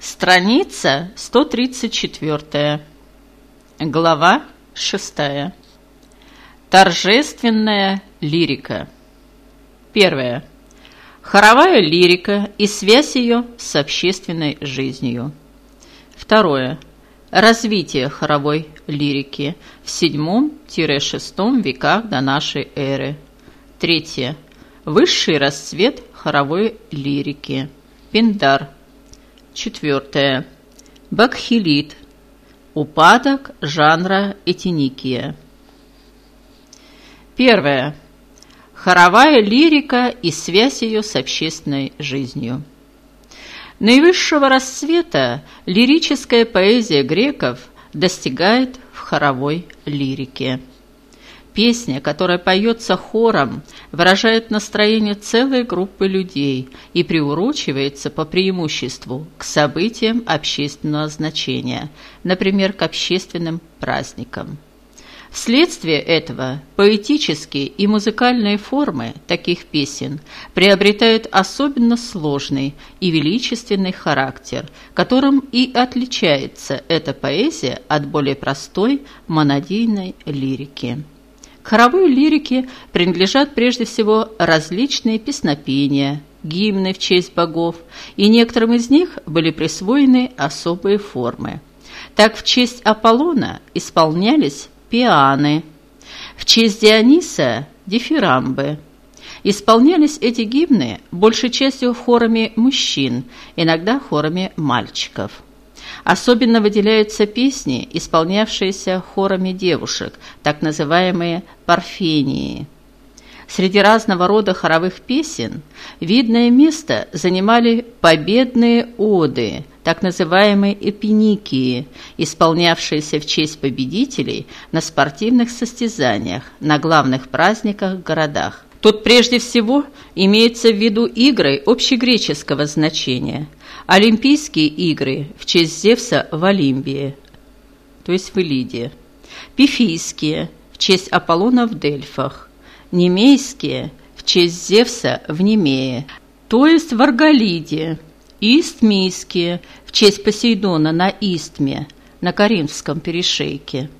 Страница 134. Глава 6. Торжественная лирика. Первое. Хоровая лирика и связь ее с общественной жизнью. Второе. Развитие хоровой лирики в VII-VI веках до нашей эры. Третье. Высший расцвет хоровой лирики. Пиндар. Четвертое. Бакхилит. Упадок жанра этиникия. Первое. Хоровая лирика и связь ее с общественной жизнью. Наивысшего расцвета лирическая поэзия греков достигает в хоровой лирике. Песня, которая поется хором, выражает настроение целой группы людей и приурочивается по преимуществу к событиям общественного значения, например, к общественным праздникам. Вследствие этого поэтические и музыкальные формы таких песен приобретают особенно сложный и величественный характер, которым и отличается эта поэзия от более простой монодийной лирики. Хоровой лирике принадлежат прежде всего различные песнопения, гимны в честь богов, и некоторым из них были присвоены особые формы. Так в честь Аполлона исполнялись пианы, в честь Диониса – дифирамбы. Исполнялись эти гимны большей частью хорами мужчин, иногда хорами мальчиков. Особенно выделяются песни, исполнявшиеся хорами девушек, так называемые парфении. Среди разного рода хоровых песен видное место занимали победные оды, так называемые эпиникии, исполнявшиеся в честь победителей на спортивных состязаниях, на главных праздниках в городах. Тут прежде всего имеется в виду игры общегреческого значения – Олимпийские игры в честь Зевса в Олимпии, то есть в Илиде. Пифийские в честь Аполлона в Дельфах. Немейские в честь Зевса в Немее, то есть в Арголиде. Истмийские в честь Посейдона на Истме, на Каримском перешейке.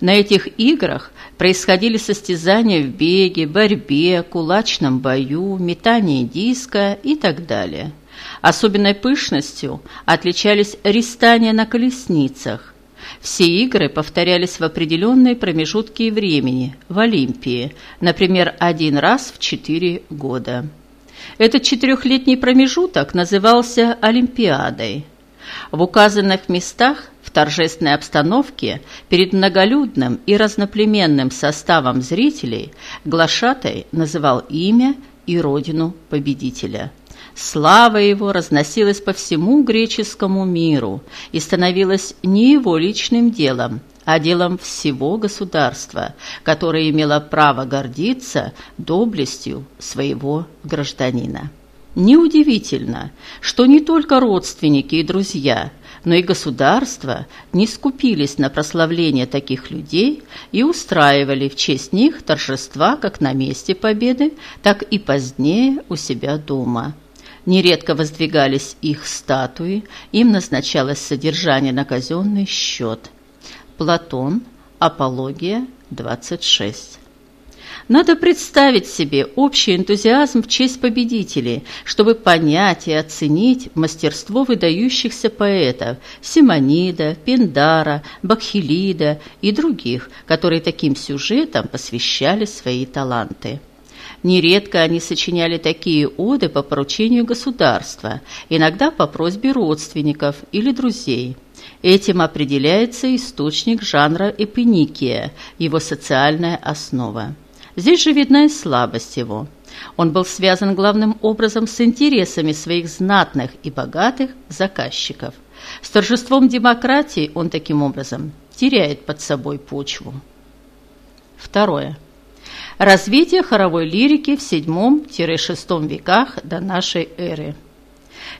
На этих играх происходили состязания в беге, борьбе, кулачном бою, метании диска и так далее. Особенной пышностью отличались ристания на колесницах. Все игры повторялись в определенные промежутки времени в Олимпии, например, один раз в четыре года. Этот четырехлетний промежуток назывался Олимпиадой. В указанных местах в торжественной обстановке перед многолюдным и разноплеменным составом зрителей глашатай называл имя и родину победителя – Слава его разносилась по всему греческому миру и становилась не его личным делом, а делом всего государства, которое имело право гордиться доблестью своего гражданина. Неудивительно, что не только родственники и друзья, но и государства не скупились на прославление таких людей и устраивали в честь них торжества как на месте победы, так и позднее у себя дома. Нередко воздвигались их статуи, им назначалось содержание на казенный счет. Платон, Апология, 26. Надо представить себе общий энтузиазм в честь победителей, чтобы понять и оценить мастерство выдающихся поэтов Симонида, Пиндара, Бакхилида и других, которые таким сюжетам посвящали свои таланты. Нередко они сочиняли такие оды по поручению государства, иногда по просьбе родственников или друзей. Этим определяется источник жанра эпиникия, его социальная основа. Здесь же видна и слабость его. Он был связан главным образом с интересами своих знатных и богатых заказчиков. С торжеством демократии он таким образом теряет под собой почву. Второе. Развитие хоровой лирики в VII-VI веках до нашей эры.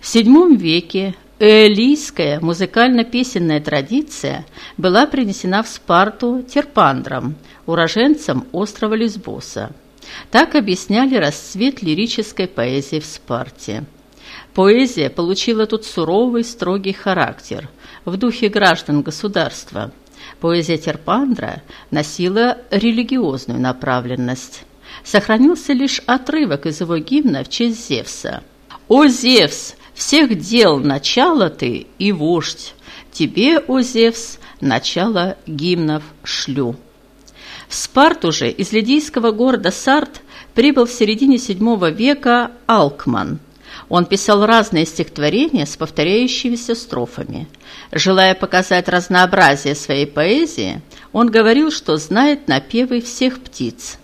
В VII веке Эолийская музыкально-песенная традиция была принесена в Спарту Терпандром, уроженцем острова Лесбоса. Так объясняли расцвет лирической поэзии в Спарте. Поэзия получила тут суровый, строгий характер, в духе граждан государства. Поэзия Терпандра носила религиозную направленность. Сохранился лишь отрывок из его гимна в честь Зевса. «О, Зевс, всех дел начало ты и вождь! Тебе, о Зевс, начало гимнов шлю!» В Спарту же из лидийского города Сарт прибыл в середине VII века Алкман – он писал разные стихотворения с повторяющимися строфами. Желая показать разнообразие своей поэзии, он говорил, что знает напевы всех птиц.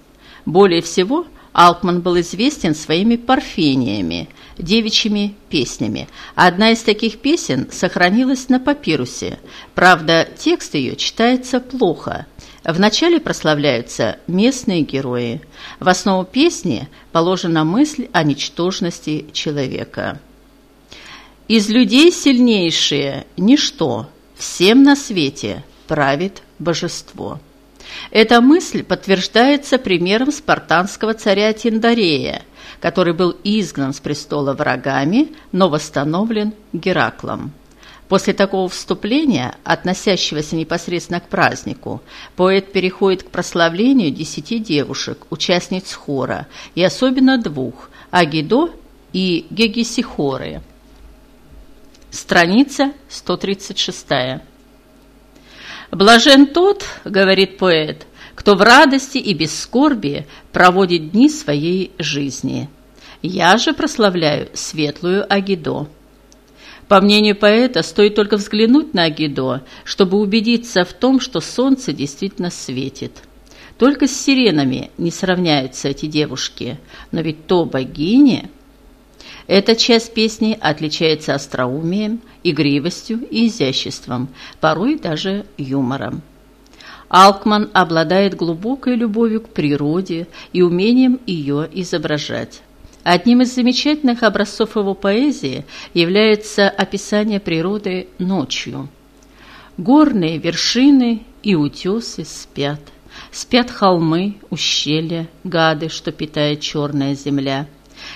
Более всего Алкман был известен своими парфениями, девичьими песнями. Одна из таких песен сохранилась на папирусе. Правда, текст ее читается плохо – Вначале прославляются местные герои. В основу песни положена мысль о ничтожности человека. «Из людей сильнейшие – ничто, всем на свете правит божество». Эта мысль подтверждается примером спартанского царя Тиндарея, который был изгнан с престола врагами, но восстановлен Гераклом. После такого вступления, относящегося непосредственно к празднику, поэт переходит к прославлению десяти девушек, участниц хора, и особенно двух – Агидо и Гегесихоры. Страница 136. «Блажен тот, — говорит поэт, — кто в радости и без скорби проводит дни своей жизни. Я же прославляю светлую Агидо». По мнению поэта, стоит только взглянуть на Агидо, чтобы убедиться в том, что солнце действительно светит. Только с сиренами не сравняются эти девушки, но ведь то богини... Эта часть песни отличается остроумием, игривостью и изяществом, порой даже юмором. Алкман обладает глубокой любовью к природе и умением ее изображать. Одним из замечательных образцов его поэзии является описание природы ночью. Горные вершины и утесы спят. Спят холмы, ущелья, гады, что питает черная земля.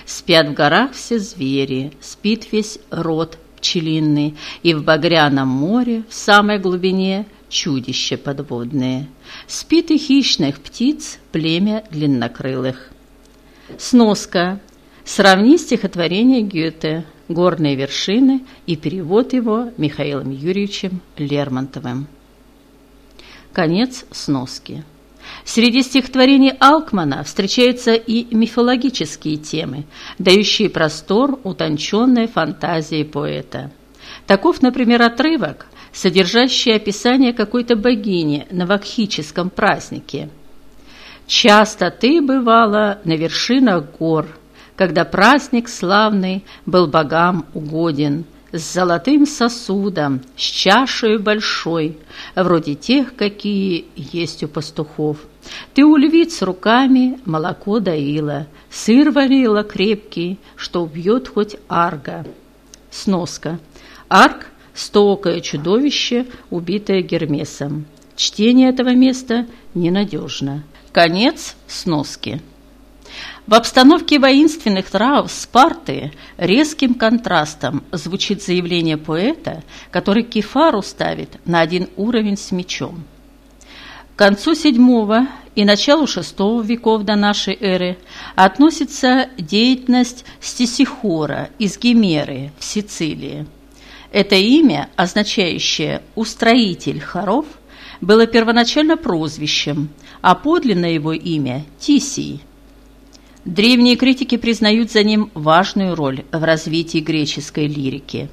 Спят в горах все звери, спит весь род пчелиный, и в багряном море, в самой глубине, чудища подводные. Спит и хищных птиц племя длиннокрылых. Сноска. Сравни стихотворение Гёте «Горные вершины» и перевод его Михаилом Юрьевичем Лермонтовым. Конец сноски. Среди стихотворений Алкмана встречаются и мифологические темы, дающие простор утонченной фантазии поэта. Таков, например, отрывок, содержащий описание какой-то богини на вакхическом празднике. «Часто ты бывала на вершинах гор», когда праздник славный был богам угоден, с золотым сосудом, с чашей большой, вроде тех, какие есть у пастухов. Ты у львиц руками молоко доила, сыр варила крепкий, что убьет хоть арга. Сноска. Арг – стоокое чудовище, убитое Гермесом. Чтение этого места ненадежно. Конец сноски. В обстановке воинственных трав Спарты резким контрастом звучит заявление поэта, который Кефару ставит на один уровень с мечом. К концу VII и началу VI веков до нашей эры относится деятельность Стесихора из Гимеры в Сицилии. Это имя, означающее «устроитель хоров», было первоначально прозвищем, а подлинное его имя – Тисий – Древние критики признают за ним важную роль в развитии греческой лирики.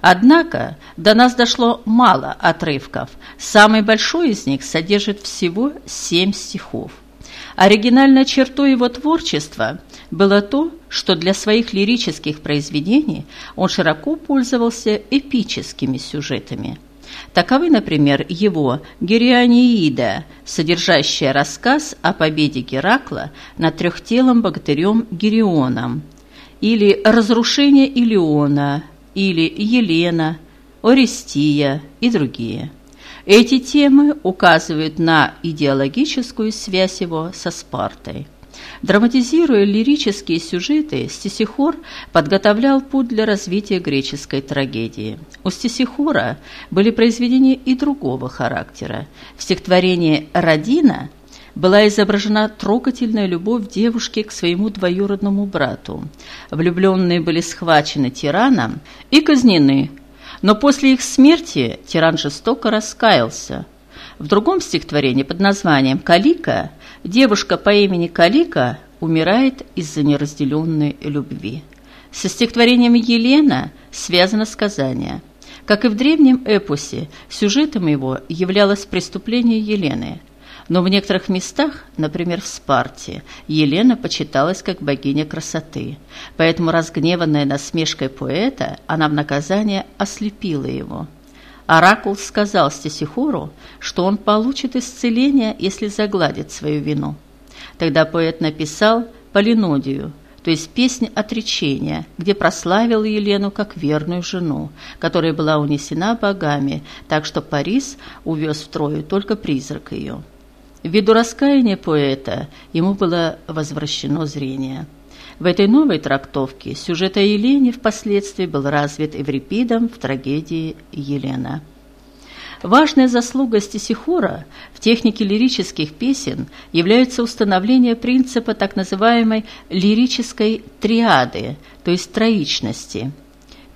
Однако до нас дошло мало отрывков. Самый большой из них содержит всего семь стихов. Оригинальной чертой его творчества было то, что для своих лирических произведений он широко пользовался эпическими сюжетами – Таковы, например, его «Герианиида», содержащая рассказ о победе Геракла над трехтелым богатырем Герионом, или «Разрушение Илиона», или «Елена», «Орестия» и другие. Эти темы указывают на идеологическую связь его со Спартой. Драматизируя лирические сюжеты, Стесихор подготовлял путь для развития греческой трагедии. У Стесихора были произведения и другого характера. В стихотворении «Родина» была изображена трогательная любовь девушки к своему двоюродному брату. Влюбленные были схвачены тираном и казнены, но после их смерти тиран жестоко раскаялся. В другом стихотворении под названием «Калика» девушка по имени Калика умирает из-за неразделенной любви. Со стихотворением «Елена» связано сказание. Как и в древнем эпосе, сюжетом его являлось преступление Елены – но в некоторых местах, например, в Спарте, Елена почиталась как богиня красоты. Поэтому, разгневанная насмешкой поэта, она в наказание ослепила его. Оракул сказал Стесихору, что он получит исцеление, если загладит свою вину. Тогда поэт написал полинодию, то есть песнь отречения, где прославил Елену как верную жену, которая была унесена богами, так что Парис увез в Трою только призрак ее. Ввиду раскаяния поэта ему было возвращено зрение. В этой новой трактовке сюжет о Елене впоследствии был развит Эврипидом в трагедии «Елена». Важная заслуга Стесихора в технике лирических песен является установление принципа так называемой лирической триады, то есть троичности –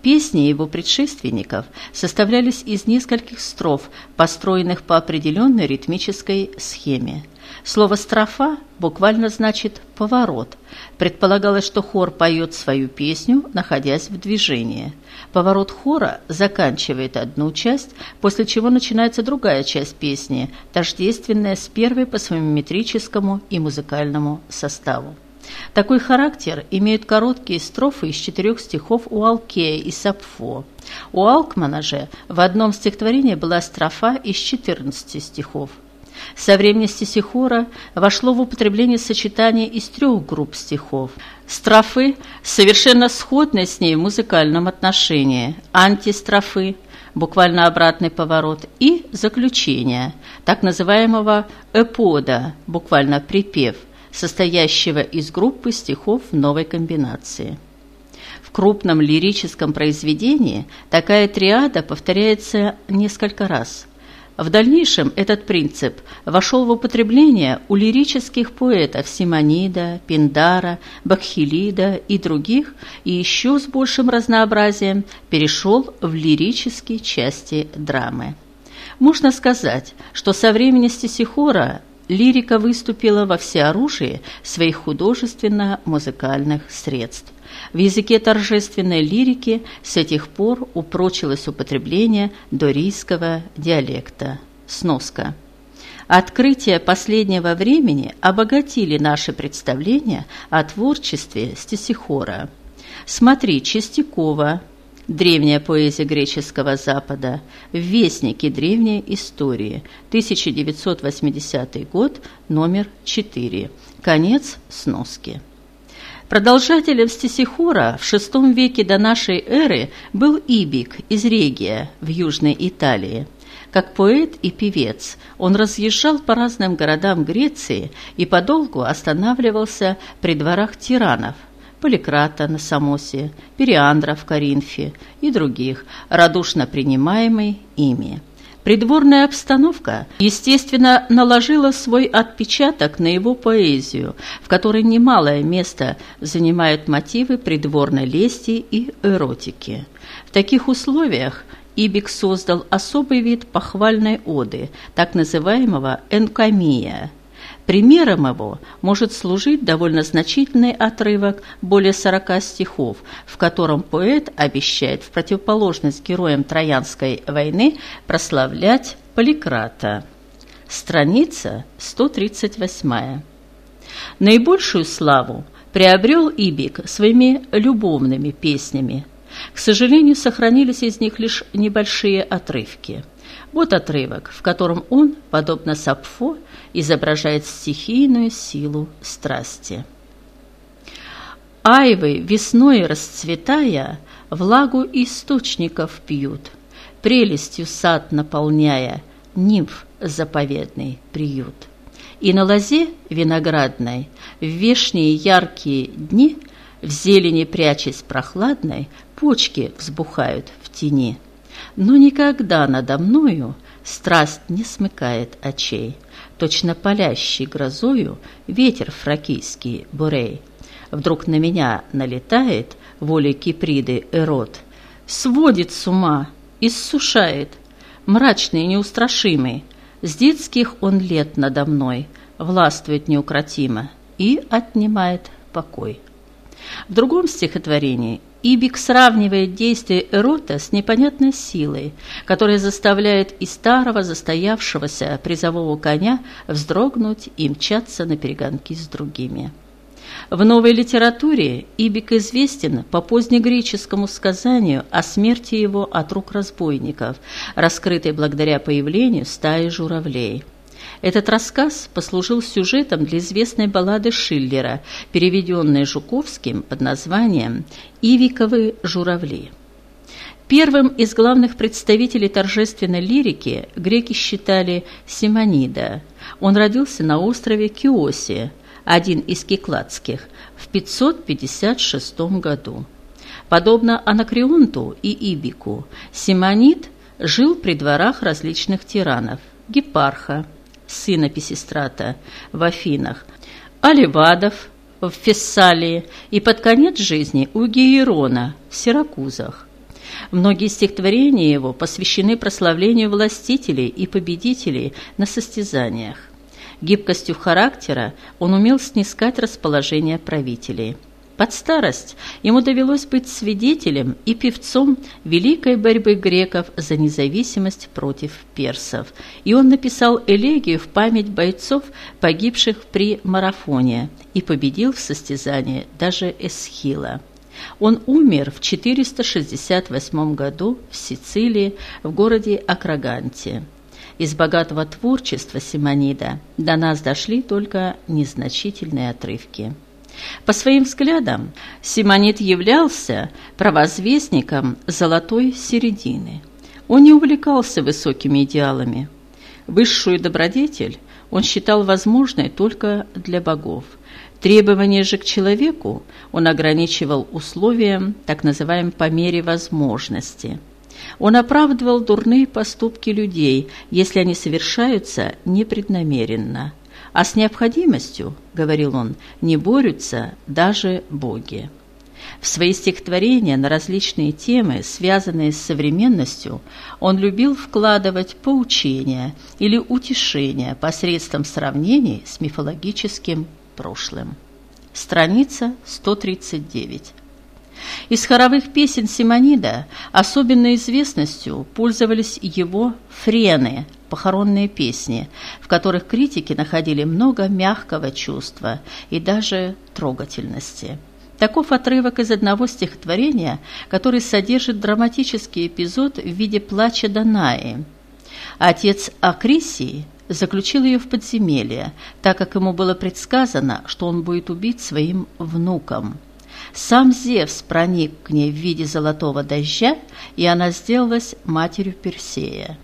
Песни его предшественников составлялись из нескольких строф, построенных по определенной ритмической схеме. Слово «строфа» буквально значит «поворот». Предполагалось, что хор поет свою песню, находясь в движении. Поворот хора заканчивает одну часть, после чего начинается другая часть песни, тождественная с первой по своему метрическому и музыкальному составу. Такой характер имеют короткие строфы из четырех стихов у Алкея и Сапфо. У Алкмана же в одном стихотворении была строфа из 14 стихов. Со времени стихора вошло в употребление сочетание из трех групп стихов. Строфы, совершенно сходные с ней в музыкальном отношении, антистрофы, буквально обратный поворот, и заключение, так называемого эпода, буквально припев – состоящего из группы стихов новой комбинации. В крупном лирическом произведении такая триада повторяется несколько раз. В дальнейшем этот принцип вошел в употребление у лирических поэтов Симонида, Пиндара, Бакхилида и других, и еще с большим разнообразием перешел в лирические части драмы. Можно сказать, что со времени Стесихора лирика выступила во всеоружии своих художественно-музыкальных средств. В языке торжественной лирики с этих пор упрочилось употребление дорийского диалекта. Сноска. Открытия последнего времени обогатили наши представления о творчестве Стесихора. Смотри Чистякова, Древняя поэзия греческого Запада. Вестники древней истории. 1980 год, номер 4. Конец сноски. Продолжателем стесихора в VI веке до нашей эры был Ибик из Регия в Южной Италии. Как поэт и певец он разъезжал по разным городам Греции и подолгу останавливался при дворах тиранов – Поликрата на Самосе, Периандра в Коринфе и других, радушно принимаемый ими. Придворная обстановка, естественно, наложила свой отпечаток на его поэзию, в которой немалое место занимают мотивы придворной лести и эротики. В таких условиях Ибик создал особый вид похвальной оды, так называемого энкомия – Примером его может служить довольно значительный отрывок более 40 стихов, в котором поэт обещает в противоположность героям Троянской войны прославлять Поликрата. Страница 138. Наибольшую славу приобрел Ибик своими любовными песнями. К сожалению, сохранились из них лишь небольшие отрывки. Вот отрывок, в котором он, подобно Сапфо, изображает стихийную силу страсти. Айвы, весной расцветая, влагу источников пьют, прелестью сад наполняя, нимф заповедный приют. И на лозе виноградной в вешние яркие дни, в зелени прячась прохладной, почки взбухают в тени. Но никогда надо мною страсть не смыкает очей, точно палящий грозою ветер фракийский бурей. Вдруг на меня налетает волей Киприды Эрот, сводит с ума, иссушает, мрачный и неустрашимый, с детских он лет надо мной властвует неукротимо и отнимает покой. В другом стихотворении Ибик сравнивает действие Эрота с непонятной силой, которая заставляет и старого застоявшегося призового коня вздрогнуть и мчаться на перегонки с другими. В новой литературе Ибик известен по позднегреческому сказанию о смерти его от рук разбойников, раскрытой благодаря появлению стаи журавлей. Этот рассказ послужил сюжетом для известной баллады Шиллера, переведенной Жуковским под названием «Ивиковы журавли». Первым из главных представителей торжественной лирики греки считали Симонида. Он родился на острове Киосе, один из кикладских, в 556 году. Подобно Анакреонту и Ибику, Симонид жил при дворах различных тиранов – Гепарха, сына Писистрата, в Афинах, Аливадов в Фессалии и под конец жизни у Геерона в Сиракузах. Многие стихотворения его посвящены прославлению властителей и победителей на состязаниях. Гибкостью характера он умел снискать расположение правителей. Под старость ему довелось быть свидетелем и певцом великой борьбы греков за независимость против персов, и он написал элегию в память бойцов, погибших при марафоне, и победил в состязании даже Эсхила. Он умер в 468 году в Сицилии, в городе Акраганте. Из богатого творчества Симонида до нас дошли только незначительные отрывки. По своим взглядам Симонид являлся провозвестником золотой середины. Он не увлекался высокими идеалами. Высшую добродетель он считал возможной только для богов. Требования же к человеку он ограничивал условием, так называемым по мере возможности – он оправдывал дурные поступки людей, если они совершаются непреднамеренно. А с необходимостью, говорил он, не борются даже боги. В свои стихотворения на различные темы, связанные с современностью, он любил вкладывать поучения или утешения посредством сравнений с мифологическим прошлым. Страница 139. Из хоровых песен Симонида особенной известностью пользовались его френы, похоронные песни, в которых критики находили много мягкого чувства и даже трогательности. Таков отрывок из одного стихотворения, который содержит драматический эпизод в виде плача Данаи. Отец Акрисии заключил ее в подземелье, так как ему было предсказано, что он будет убить своим внуком – сам Зевс проник к ней в виде золотого дождя, и она сделалась матерью Персея.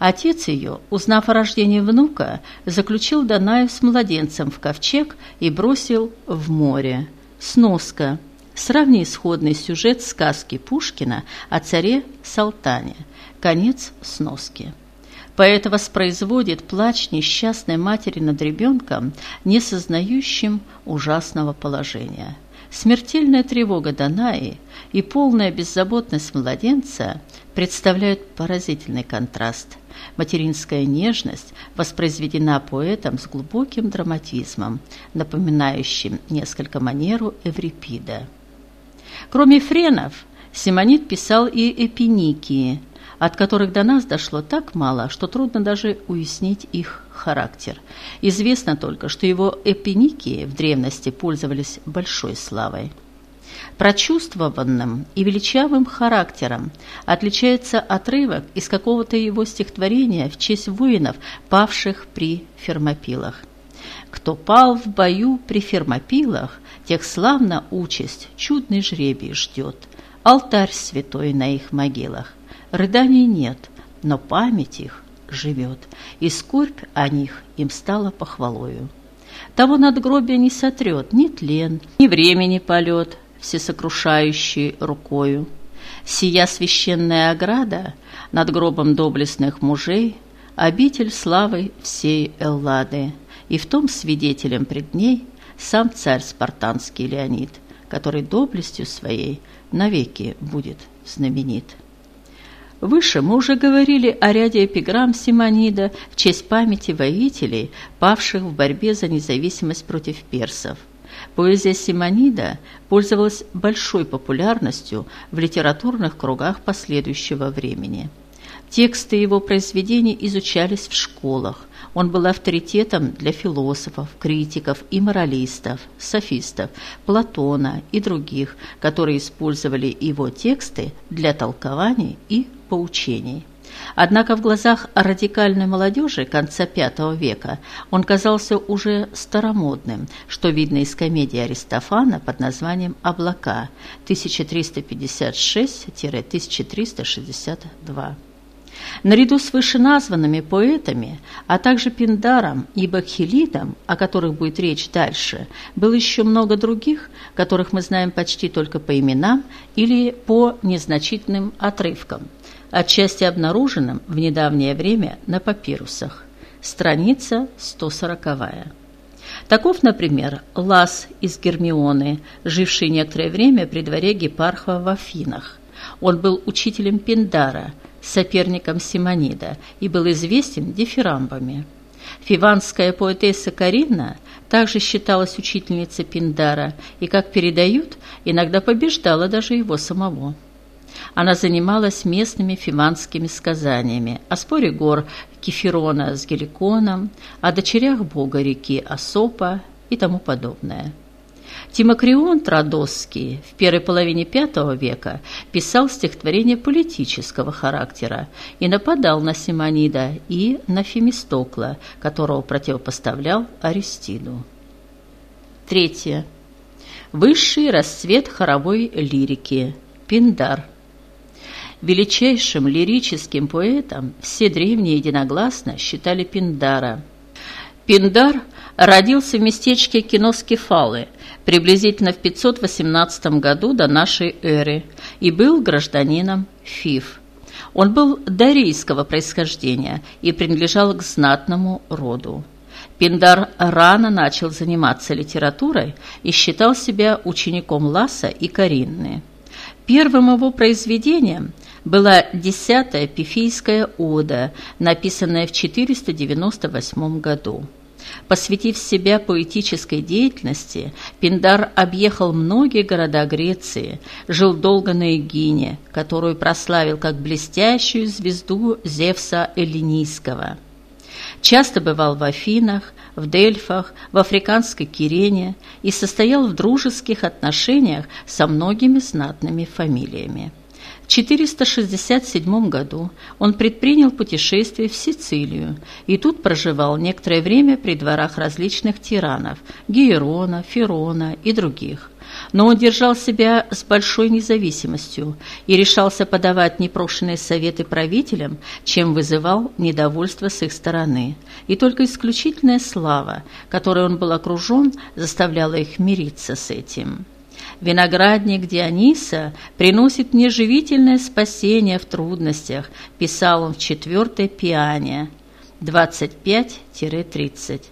Отец ее, узнав о рождении внука, заключил Данаю с младенцем в ковчег и бросил в море. Сноска. Сравни исходный сюжет сказки Пушкина о царе Салтане. Конец сноски. Поэт воспроизводит плач несчастной матери над ребенком, не сознающим ужасного положения. Смертельная тревога Данаи и полная беззаботность младенца представляют поразительный контраст. Материнская нежность воспроизведена поэтом с глубоким драматизмом, напоминающим несколько манеру Эврипида. Кроме френов, Симонид писал и эпиникии, от которых до нас дошло так мало, что трудно даже уяснить их характер. Известно только, что его эпиники в древности пользовались большой славой. Прочувствованным и величавым характером отличается отрывок из какого-то его стихотворения в честь воинов, павших при Фермопилах. «Кто пал в бою при Фермопилах, тех славно участь, чудный жребий ждет, алтарь святой на их могилах. Рыданий нет, но память их живет, и скорбь о них им стала похвалою. Того надгробия не сотрет ни тлен, ни времени полет, всесокрушающий рукою. Сия священная ограда над гробом доблестных мужей, обитель славы всей Эллады, и в том свидетелем пред ней сам царь спартанский Леонид, который доблестью своей навеки будет знаменит. Выше мы уже говорили о ряде эпиграмм Симонида в честь памяти воителей, павших в борьбе за независимость против персов. Поэзия Симонида пользовалась большой популярностью в литературных кругах последующего времени. Тексты его произведений изучались в школах. Он был авторитетом для философов, критиков и моралистов, софистов, Платона и других, которые использовали его тексты для толкований и поучений. Однако в глазах радикальной молодежи конца V века он казался уже старомодным, что видно из комедии Аристофана под названием «Облака» 1356-1362. Наряду с вышеназванными поэтами, а также Пиндаром и Бакхилидом, о которых будет речь дальше, было еще много других, которых мы знаем почти только по именам или по незначительным отрывкам – отчасти обнаруженным в недавнее время на папирусах. Страница 140. Таков, например, Лас из Гермионы, живший некоторое время при дворе Гепарха в Афинах. Он был учителем Пиндара, соперником Симонида и был известен дифирамбами. Фиванская поэтесса Карина также считалась учительницей Пиндара и, как передают, иногда побеждала даже его самого. Она занималась местными фиманскими сказаниями о споре гор Кефирона с Геликоном, о дочерях бога реки Асопа и тому подобное. Тимокрион Традосский в первой половине V века писал стихотворения политического характера и нападал на Симонида и на Фемистокла, которого противопоставлял Аристиду. Третье. Высший расцвет хоровой лирики. Пиндар – Величайшим лирическим поэтом все древние единогласно считали Пиндара. Пиндар родился в местечке Киноскефалы приблизительно в 518 году до нашей эры и был гражданином Фив. Он был дарийского происхождения и принадлежал к знатному роду. Пиндар рано начал заниматься литературой и считал себя учеником Ласа и Каринны. Первым его произведением была десятая пифийская ода, написанная в 498 году. Посвятив себя поэтической деятельности, Пиндар объехал многие города Греции, жил долго на Эгине, которую прославил как блестящую звезду Зевса Эллинийского. Часто бывал в Афинах, в Дельфах, в африканской Кирене и состоял в дружеских отношениях со многими знатными фамилиями. 467 году он предпринял путешествие в Сицилию и тут проживал некоторое время при дворах различных тиранов – Гиерона, Ферона и других. Но он держал себя с большой независимостью и решался подавать непрошенные советы правителям, чем вызывал недовольство с их стороны. И только исключительная слава, которой он был окружен, заставляла их мириться с этим. Виноградник Диониса приносит мне живительное спасение в трудностях, писал он в четвертой пиане 25-30.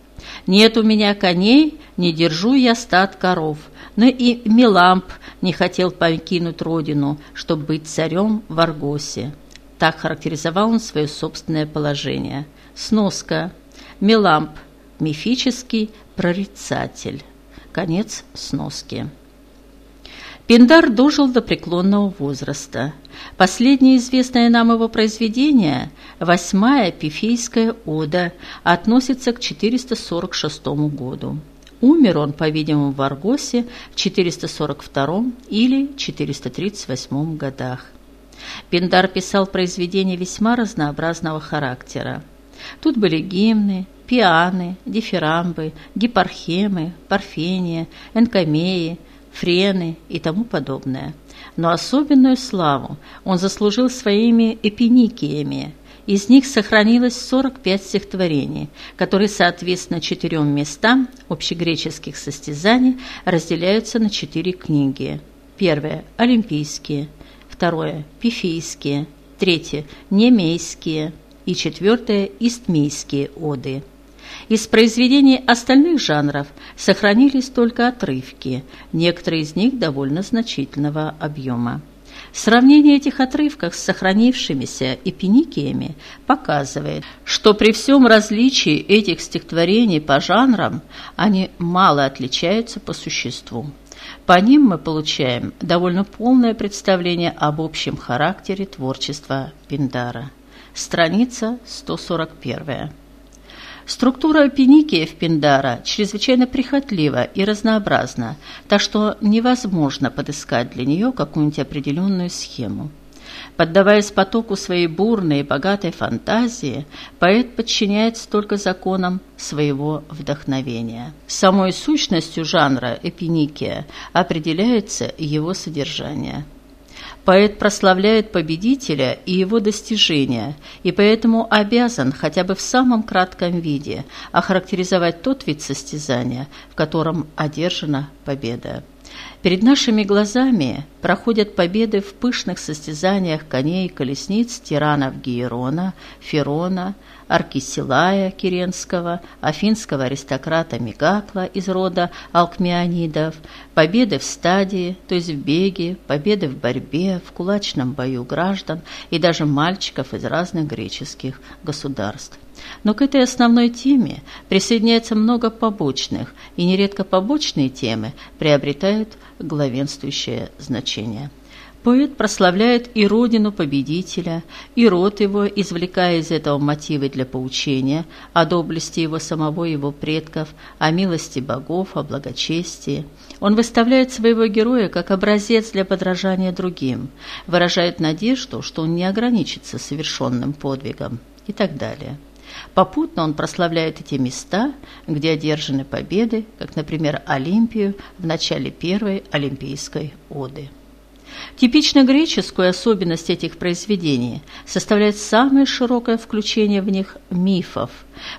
Нет у меня коней, не держу я стад коров, но и Меламп не хотел покинуть родину, чтобы быть царем в Аргосе. Так характеризовал он свое собственное положение. Сноска. Меламп. Мифический прорицатель. Конец сноски. Пиндар дожил до преклонного возраста. Последнее известное нам его произведение, восьмая пифейская ода, относится к 446 году. Умер он, по-видимому, в Аргосе в 442 или 438 годах. Пиндар писал произведения весьма разнообразного характера. Тут были гимны, пианы, дифирамбы, гипархемы, парфения, энкомеи, френы и тому подобное. Но особенную славу он заслужил своими эпиникиями, Из них сохранилось 45 стихотворений, которые, соответственно, четырем местам общегреческих состязаний разделяются на четыре книги. Первое – олимпийские, второе – пифийские, третье – немейские и четвертое – истмейские оды. Из произведений остальных жанров сохранились только отрывки, некоторые из них довольно значительного объема. Сравнение этих отрывков с сохранившимися эпиникиями показывает, что при всем различии этих стихотворений по жанрам они мало отличаются по существу. По ним мы получаем довольно полное представление об общем характере творчества Пиндара. Страница 141. Структура в Пиндара чрезвычайно прихотлива и разнообразна, так что невозможно подыскать для нее какую-нибудь определенную схему. Поддаваясь потоку своей бурной и богатой фантазии, поэт подчиняется только законам своего вдохновения. Самой сущностью жанра эпиникия определяется его содержание – Поэт прославляет победителя и его достижения, и поэтому обязан хотя бы в самом кратком виде охарактеризовать тот вид состязания, в котором одержана победа. Перед нашими глазами проходят победы в пышных состязаниях коней и колесниц тиранов Гиерона, Ферона, Аркисилая Киренского, афинского аристократа Мегакла из рода алкмеонидов, победы в стадии, то есть в беге, победы в борьбе, в кулачном бою граждан и даже мальчиков из разных греческих государств. Но к этой основной теме присоединяется много побочных, и нередко побочные темы приобретают главенствующее значение. Поэт прославляет и родину победителя, и род его, извлекая из этого мотивы для поучения о доблести его самого и его предков, о милости богов, о благочестии. Он выставляет своего героя как образец для подражания другим, выражает надежду, что он не ограничится совершенным подвигом и так далее. Попутно он прославляет эти места, где одержаны победы, как, например, Олимпию в начале первой Олимпийской оды. Типично греческую особенность этих произведений составляет самое широкое включение в них мифов.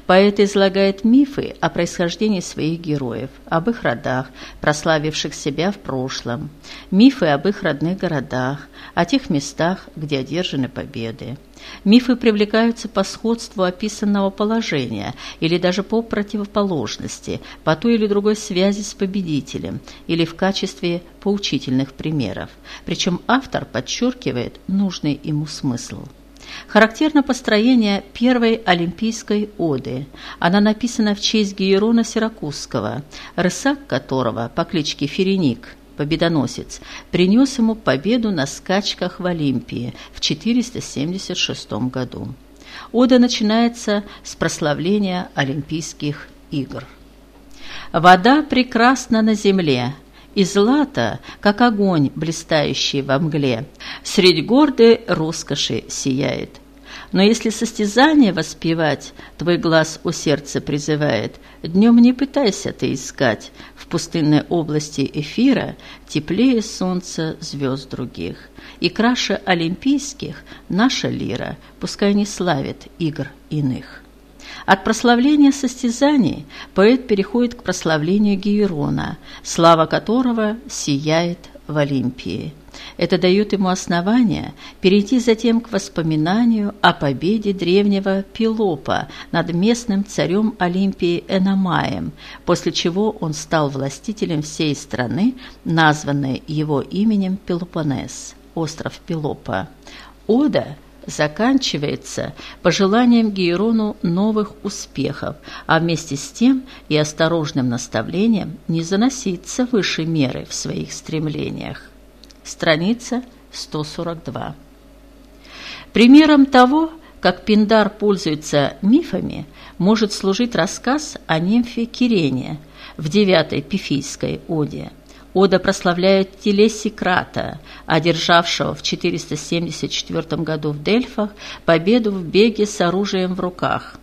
Поэт излагает мифы о происхождении своих героев, об их родах, прославивших себя в прошлом, мифы об их родных городах, о тех местах, где одержаны победы. Мифы привлекаются по сходству описанного положения или даже по противоположности, по той или другой связи с победителем или в качестве поучительных примеров. Причем автор подчеркивает нужный ему смысл. Характерно построение первой олимпийской оды. Она написана в честь Гиерона Сиракузского, рысак которого по кличке Ференик победоносец, принес ему победу на скачках в Олимпии в 476 году. Ода начинается с прославления Олимпийских игр. «Вода прекрасна на земле, и злато, как огонь, блистающий во мгле, средь гордой роскоши сияет. Но если состязание воспевать твой глаз у сердца призывает, днем не пытайся ты искать пустынной области эфира теплее солнца звезд других. И краше олимпийских наша лира, пускай не славит игр иных. От прославления состязаний поэт переходит к прославлению Гиерона, слава которого сияет в Олимпии. Это дает ему основание перейти затем к воспоминанию о победе древнего Пелопа над местным царем Олимпии Эномаем, после чего он стал властителем всей страны, названной его именем Пелопонес, остров Пелопа. Ода заканчивается пожеланием Гейрону новых успехов, а вместе с тем и осторожным наставлением не заноситься выше меры в своих стремлениях страница 142. Примером того, как Пиндар пользуется мифами, может служить рассказ о нимфе Кирене в девятой пифийской оде. Ода прославляет Телесикрата, одержавшего в 474 году в Дельфах победу в беге с оружием в руках.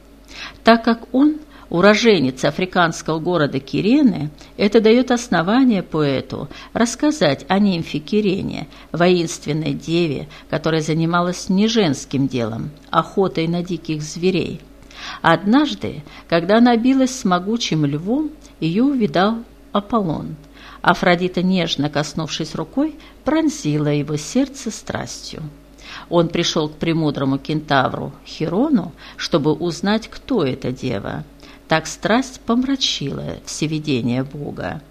Так как он уроженец африканского города Кирены, это дает основание поэту рассказать о нимфе Кирене, воинственной деве, которая занималась не женским делом, охотой на диких зверей. Однажды, когда она билась с могучим львом, ее увидал Аполлон. Афродита, нежно коснувшись рукой, пронзила его сердце страстью. Он пришел к премудрому кентавру Хирону, чтобы узнать, кто эта дева. Так страсть помрачила всевидение Бога.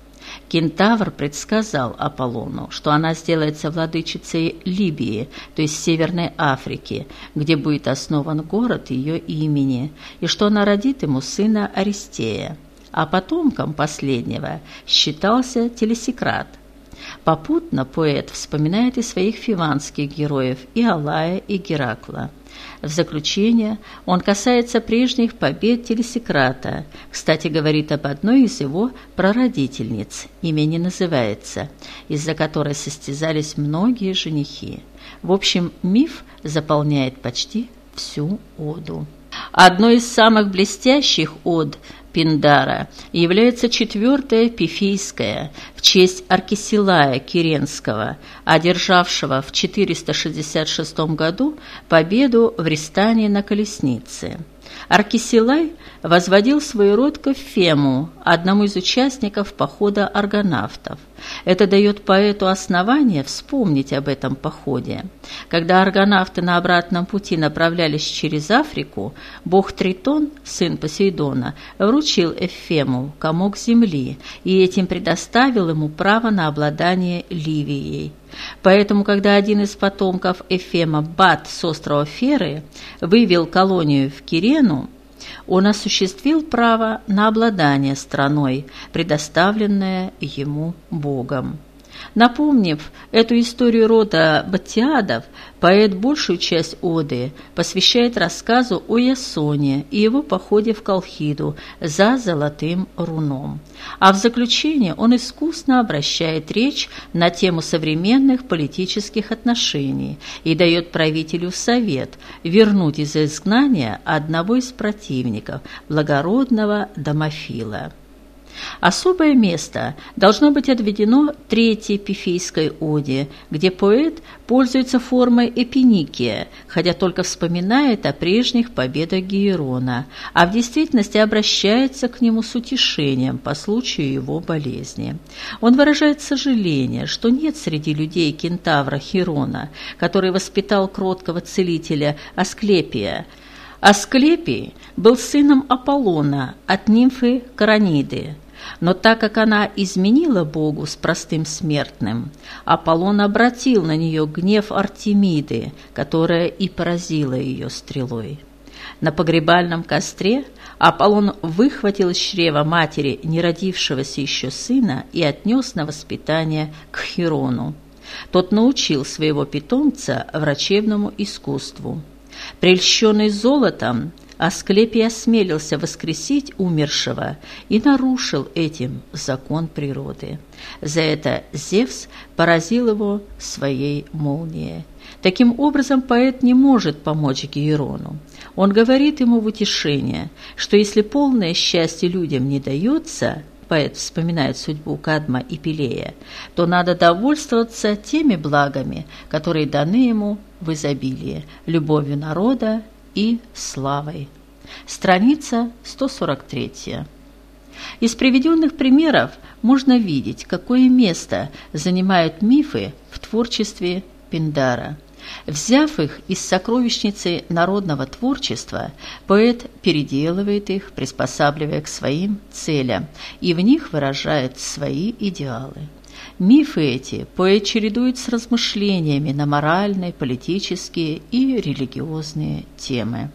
Кентавр предсказал Аполлону, что она сделается владычицей Либии, то есть Северной Африки, где будет основан город ее имени, и что она родит ему сына Аристея. А потомком последнего считался Телесикрат – Попутно поэт вспоминает и своих фиванских героев, и Алая, и Геракла. В заключение он касается прежних побед Телесикрата. Кстати, говорит об одной из его прародительниц, имя не называется, из-за которой состязались многие женихи. В общем, миф заполняет почти всю оду. Одной из самых блестящих од Пиндара является четвертая Пифийская в честь Аркисилая Киренского, одержавшего в 466 году победу в Ристане на колеснице. Аркисилай возводил свой род к Эфему, одному из участников похода аргонавтов. Это дает поэту основание вспомнить об этом походе. Когда аргонавты на обратном пути направлялись через Африку, бог Тритон, сын Посейдона, вручил Эфему комок земли и этим предоставил ему право на обладание Ливией. Поэтому, когда один из потомков Эфема, Бат с острова Феры, вывел колонию в Кирену, он осуществил право на обладание страной, предоставленное ему Богом. Напомнив эту историю рода Батиадов, поэт большую часть оды посвящает рассказу о Ясоне и его походе в Колхиду за золотым руном. А в заключение он искусно обращает речь на тему современных политических отношений и дает правителю совет вернуть из изгнания одного из противников, благородного Домофила. Особое место должно быть отведено третьей пифийской оде, где поэт пользуется формой эпиникия, хотя только вспоминает о прежних победах Гиерона, а в действительности обращается к нему с утешением по случаю его болезни. Он выражает сожаление, что нет среди людей кентавра Хирона, который воспитал кроткого целителя Асклепия, Асклепий был сыном Аполлона от нимфы Караниды. Но так как она изменила Богу с простым смертным, Аполлон обратил на нее гнев Артемиды, которая и поразила ее стрелой. На погребальном костре Аполлон выхватил из чрева матери неродившегося еще сына и отнес на воспитание к Хирону. Тот научил своего питомца врачебному искусству. Прельщенный золотом, Асклепий осмелился воскресить умершего и нарушил этим закон природы. За это Зевс поразил его своей молнией. Таким образом, поэт не может помочь Герону. Он говорит ему в утешение, что если полное счастье людям не дается, поэт вспоминает судьбу Кадма и Пелея, то надо довольствоваться теми благами, которые даны ему в изобилии, любовью народа и славой. Страница 143. Из приведенных примеров можно видеть, какое место занимают мифы в творчестве Пиндара. Взяв их из сокровищницы народного творчества, поэт переделывает их, приспосабливая к своим целям, и в них выражает свои идеалы. Мифы эти поэт чередует с размышлениями на моральные, политические и религиозные темы.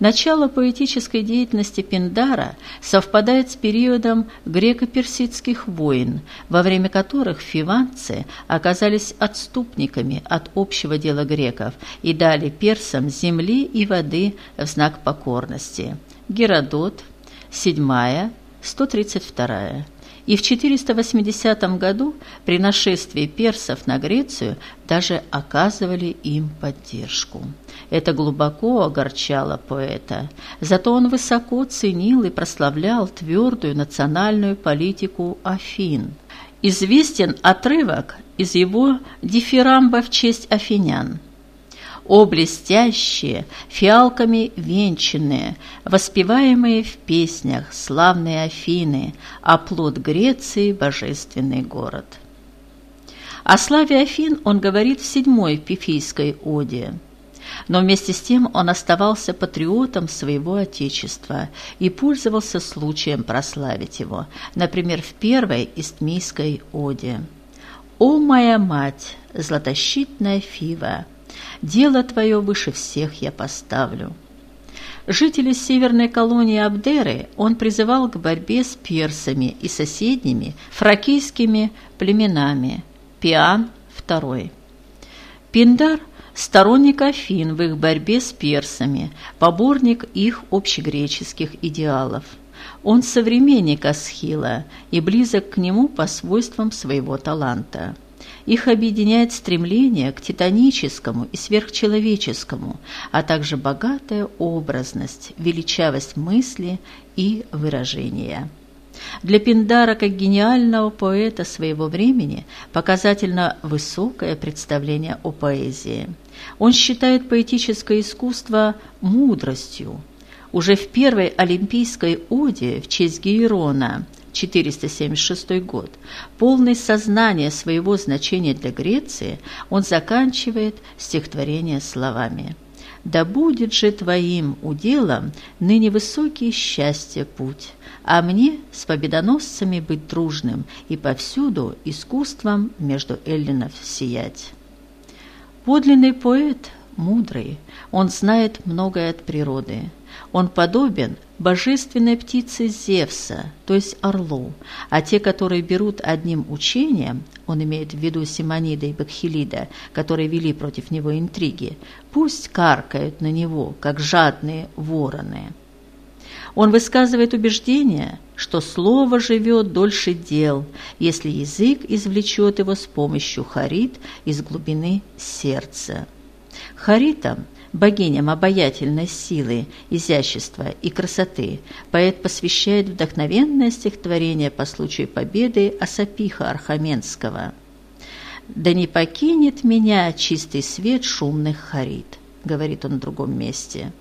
Начало поэтической деятельности Пиндара совпадает с периодом греко-персидских войн, во время которых фиванцы оказались отступниками от общего дела греков и дали персам земли и воды в знак покорности. Геродот, 7 132 И в 480 году при нашествии персов на Грецию даже оказывали им поддержку. Это глубоко огорчало поэта, зато он высоко ценил и прославлял твердую национальную политику Афин. Известен отрывок из его дифирамба в честь афинян – о блестящие, фиалками венчанные, воспеваемые в песнях славные Афины, а плод Греции – божественный город. О славе Афин он говорит в седьмой пифийской оде. Но вместе с тем он оставался патриотом своего отечества и пользовался случаем прославить его, например, в первой истмийской оде. «О моя мать, златощитная Фива!» Дело твое выше всех я поставлю». Жители северной колонии Абдеры он призывал к борьбе с персами и соседними фракийскими племенами. Пиан II. Пиндар – сторонник Афин в их борьбе с персами, поборник их общегреческих идеалов. Он современник Асхила и близок к нему по свойствам своего таланта. Их объединяет стремление к титаническому и сверхчеловеческому, а также богатая образность, величавость мысли и выражения. Для Пиндара, как гениального поэта своего времени, показательно высокое представление о поэзии. Он считает поэтическое искусство мудростью. Уже в первой Олимпийской оде в честь Гейрона 476 год, полный сознания своего значения для Греции, он заканчивает стихотворение словами «Да будет же твоим уделом ныне высокий счастье путь, а мне с победоносцами быть дружным и повсюду искусством между эллинов сиять». Подлинный поэт мудрый, он знает многое от природы. Он подобен божественной птице Зевса, то есть орлу, а те, которые берут одним учением, он имеет в виду Симонида и Бакхилида, которые вели против него интриги, пусть каркают на него, как жадные вороны. Он высказывает убеждение, что слово живет дольше дел, если язык извлечет его с помощью харит из глубины сердца. Харитам богиням обаятельной силы, изящества и красоты, поэт посвящает вдохновенное стихотворение по случаю победы Асапиха Архаменского. «Да не покинет меня чистый свет шумных харит», — говорит он в другом месте.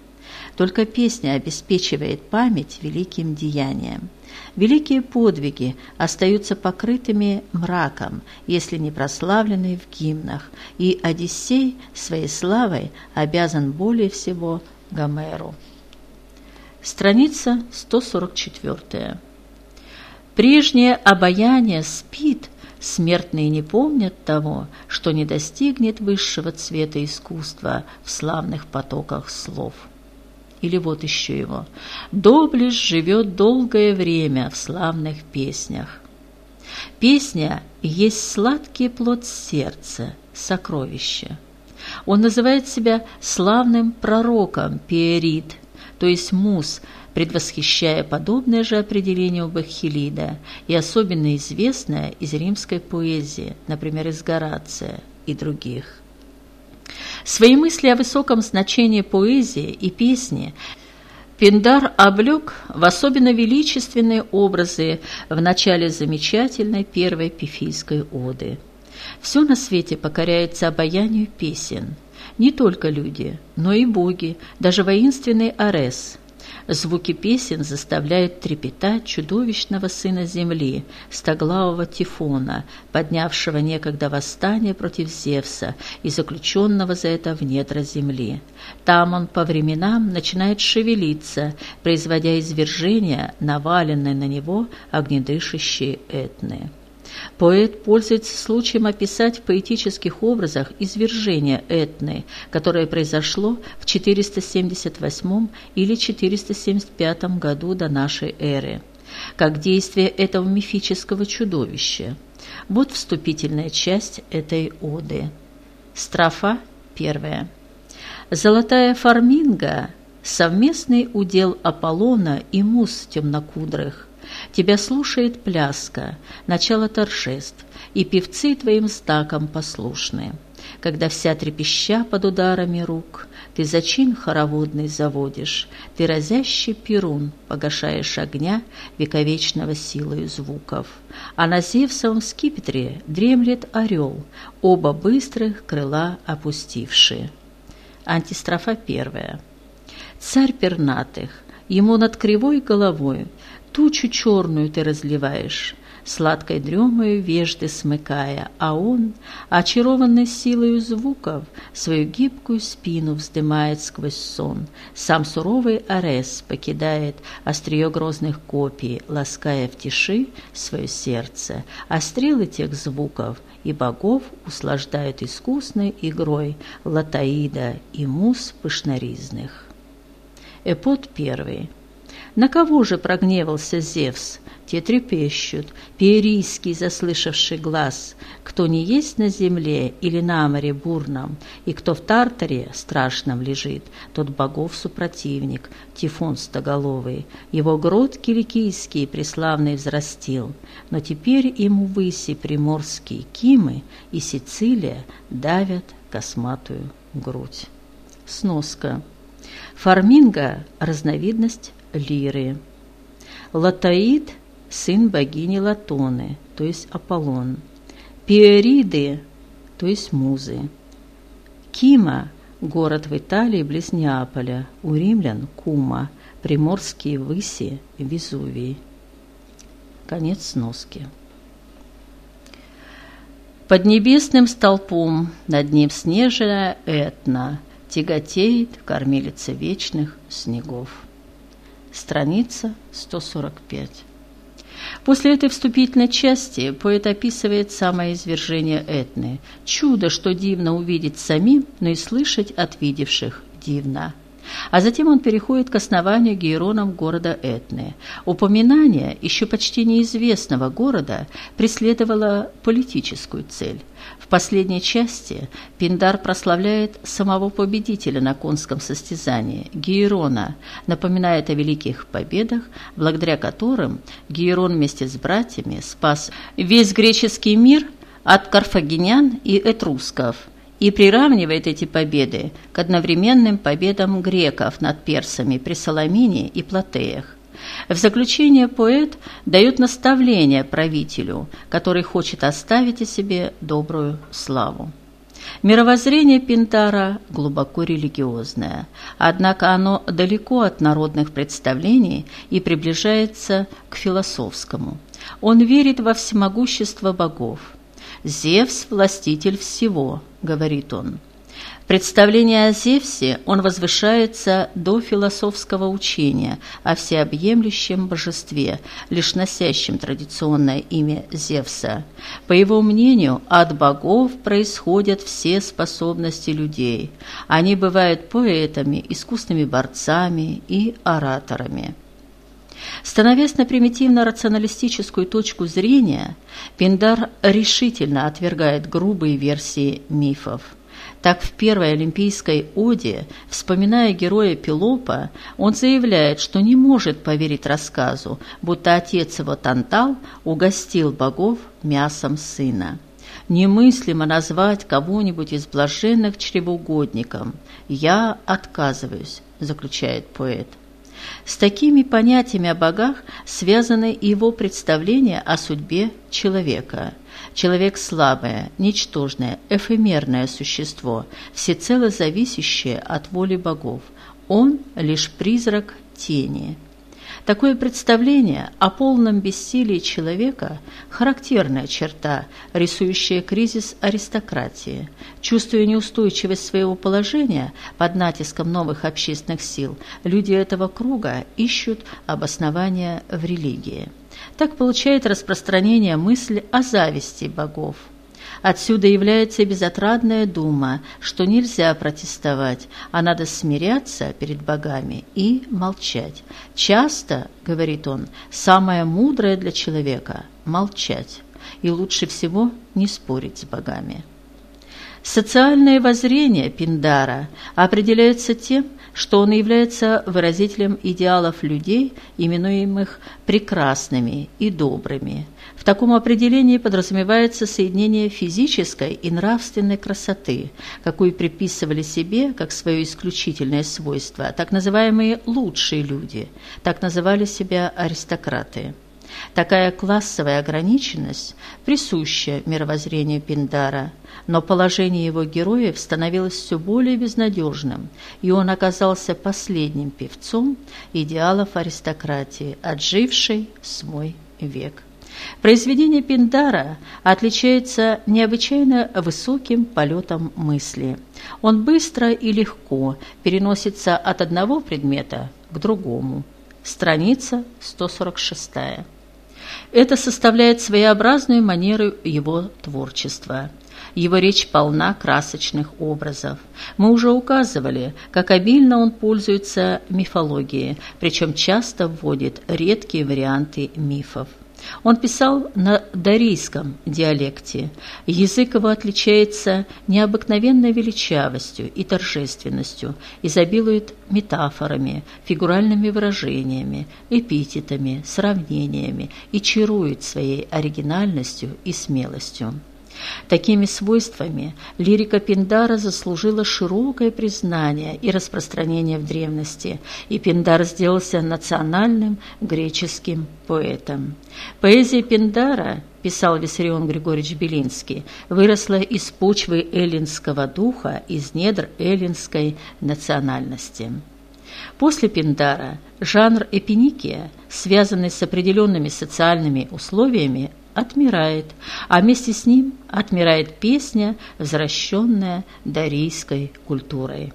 Только песня обеспечивает память великим деянием. Великие подвиги остаются покрытыми мраком, если не прославлены в гимнах, и Одиссей своей славой обязан более всего Гомеру. Страница 144. Прежнее обаяние спит, смертные не помнят того, что не достигнет высшего цвета искусства в славных потоках слов. Или вот еще его. Доблесть живет долгое время в славных песнях. Песня есть сладкий плод сердца, сокровище. Он называет себя славным пророком Пиерит, то есть мус, предвосхищая подобное же определение у Бахилида и особенно известное из римской поэзии, например, из Горация и других. Свои мысли о высоком значении поэзии и песни Пиндар облег в особенно величественные образы в начале замечательной первой пифийской оды. Все на свете покоряется обаянию песен. Не только люди, но и боги, даже воинственный Арес – Звуки песен заставляют трепетать чудовищного сына земли, стоглавого Тифона, поднявшего некогда восстание против Зевса и заключенного за это в недра земли. Там он по временам начинает шевелиться, производя извержения, наваленные на него огнедышащие этны. Поэт пользуется случаем описать в поэтических образах извержение Этны, которое произошло в 478 или 475 году до нашей эры, как действие этого мифического чудовища. Вот вступительная часть этой оды. Строфа первая. Золотая фарминга – совместный удел Аполлона и мус темнокудрых – Тебя слушает пляска, начало торжеств, и певцы твоим знаком послушны. Когда вся трепеща под ударами рук, ты зачин хороводный заводишь, ты разящий перун, погашаешь огня вековечного силою звуков. А на Зевсовом скипетре дремлет орел, оба быстрых крыла опустившие. Антистрофа первая. Царь пернатых, ему над кривой головой тучу черную ты разливаешь, сладкой дремою вежды смыкая, а он, очарованный силою звуков, свою гибкую спину вздымает сквозь сон. Сам суровый Арес покидает острие грозных копий, лаская в тиши свое сердце, а стрелы тех звуков и богов услаждают искусной игрой Латаида и мус пышноризных. Эпот первый. На кого же прогневался Зевс? Те трепещут, перийский заслышавший глаз, кто не есть на земле или на море бурном, и кто в Тартаре страшном лежит, тот богов супротивник, Тифон стоголовый, его грот киликийский преславный взрастил, но теперь ему выси приморские Кимы и Сицилия давят косматую грудь. Сноска. Фарминга – разновидность лиры. Латаид – сын богини Латоны, то есть Аполлон. Пиериды, то есть музы. Кима – город в Италии близ Неаполя, у римлян – Кума, приморские выси – Везувий. Конец сноски. Под небесным столпом над ним снежная Этна – тяготеет кормилица вечных снегов. Страница 145. После этой вступительной части поэт описывает самое извержение Этны. Чудо, что дивно увидеть самим, но и слышать от видевших дивно. А затем он переходит к основанию гейронов города Этны. Упоминание еще почти неизвестного города преследовало политическую цель. В последней части Пиндар прославляет самого победителя на конском состязании, Гейрона, напоминает о великих победах, благодаря которым Гейрон вместе с братьями спас весь греческий мир от карфагенян и этрусков – и приравнивает эти победы к одновременным победам греков над персами при Соломине и Платеях. В заключение поэт дает наставление правителю, который хочет оставить о себе добрую славу. Мировоззрение Пинтара глубоко религиозное, однако оно далеко от народных представлений и приближается к философскому. Он верит во всемогущество богов – «Зевс – властитель всего», – говорит он. В представлении о Зевсе он возвышается до философского учения о всеобъемлющем божестве, лишь носящем традиционное имя Зевса. По его мнению, от богов происходят все способности людей. Они бывают поэтами, искусными борцами и ораторами. Становясь на примитивно-рационалистическую точку зрения, Пиндар решительно отвергает грубые версии мифов. Так в первой Олимпийской оде, вспоминая героя Пелопа, он заявляет, что не может поверить рассказу, будто отец его Тантал угостил богов мясом сына. Немыслимо назвать кого-нибудь из блаженных чревоугодником. «Я отказываюсь», – заключает поэт. С такими понятиями о богах связаны его представления о судьбе человека. Человек слабое, ничтожное, эфемерное существо, всецело зависящее от воли богов. Он лишь призрак тени – Такое представление о полном бессилии человека – характерная черта, рисующая кризис аристократии. Чувствуя неустойчивость своего положения под натиском новых общественных сил, люди этого круга ищут обоснования в религии. Так получает распространение мысль о зависти богов – Отсюда является безотрадная дума, что нельзя протестовать, а надо смиряться перед богами и молчать. Часто, говорит он, самое мудрое для человека – молчать, и лучше всего не спорить с богами. Социальное воззрение Пиндара определяется тем, что он является выразителем идеалов людей, именуемых прекрасными и добрыми. В таком определении подразумевается соединение физической и нравственной красоты, какую приписывали себе как свое исключительное свойство так называемые «лучшие люди», так называли себя аристократы. Такая классовая ограниченность присуща мировоззрению Пиндара, но положение его героев становилось все более безнадежным, и он оказался последним певцом идеалов аристократии, отжившей свой век. Произведение Пиндара отличается необычайно высоким полетом мысли. Он быстро и легко переносится от одного предмета к другому. Страница 146. Это составляет своеобразную манеру его творчества. Его речь полна красочных образов. Мы уже указывали, как обильно он пользуется мифологией, причем часто вводит редкие варианты мифов. Он писал на дарийском диалекте. Язык его отличается необыкновенной величавостью и торжественностью, изобилует метафорами, фигуральными выражениями, эпитетами, сравнениями и чарует своей оригинальностью и смелостью. Такими свойствами лирика Пиндара заслужила широкое признание и распространение в древности, и Пиндар сделался национальным греческим поэтом. Поэзия Пиндара, писал Виссарион Григорьевич Белинский, выросла из почвы эллинского духа, из недр эллинской национальности. После Пиндара жанр эпиникия, связанный с определенными социальными условиями, отмирает, а вместе с ним отмирает песня, возвращенная дарийской культурой.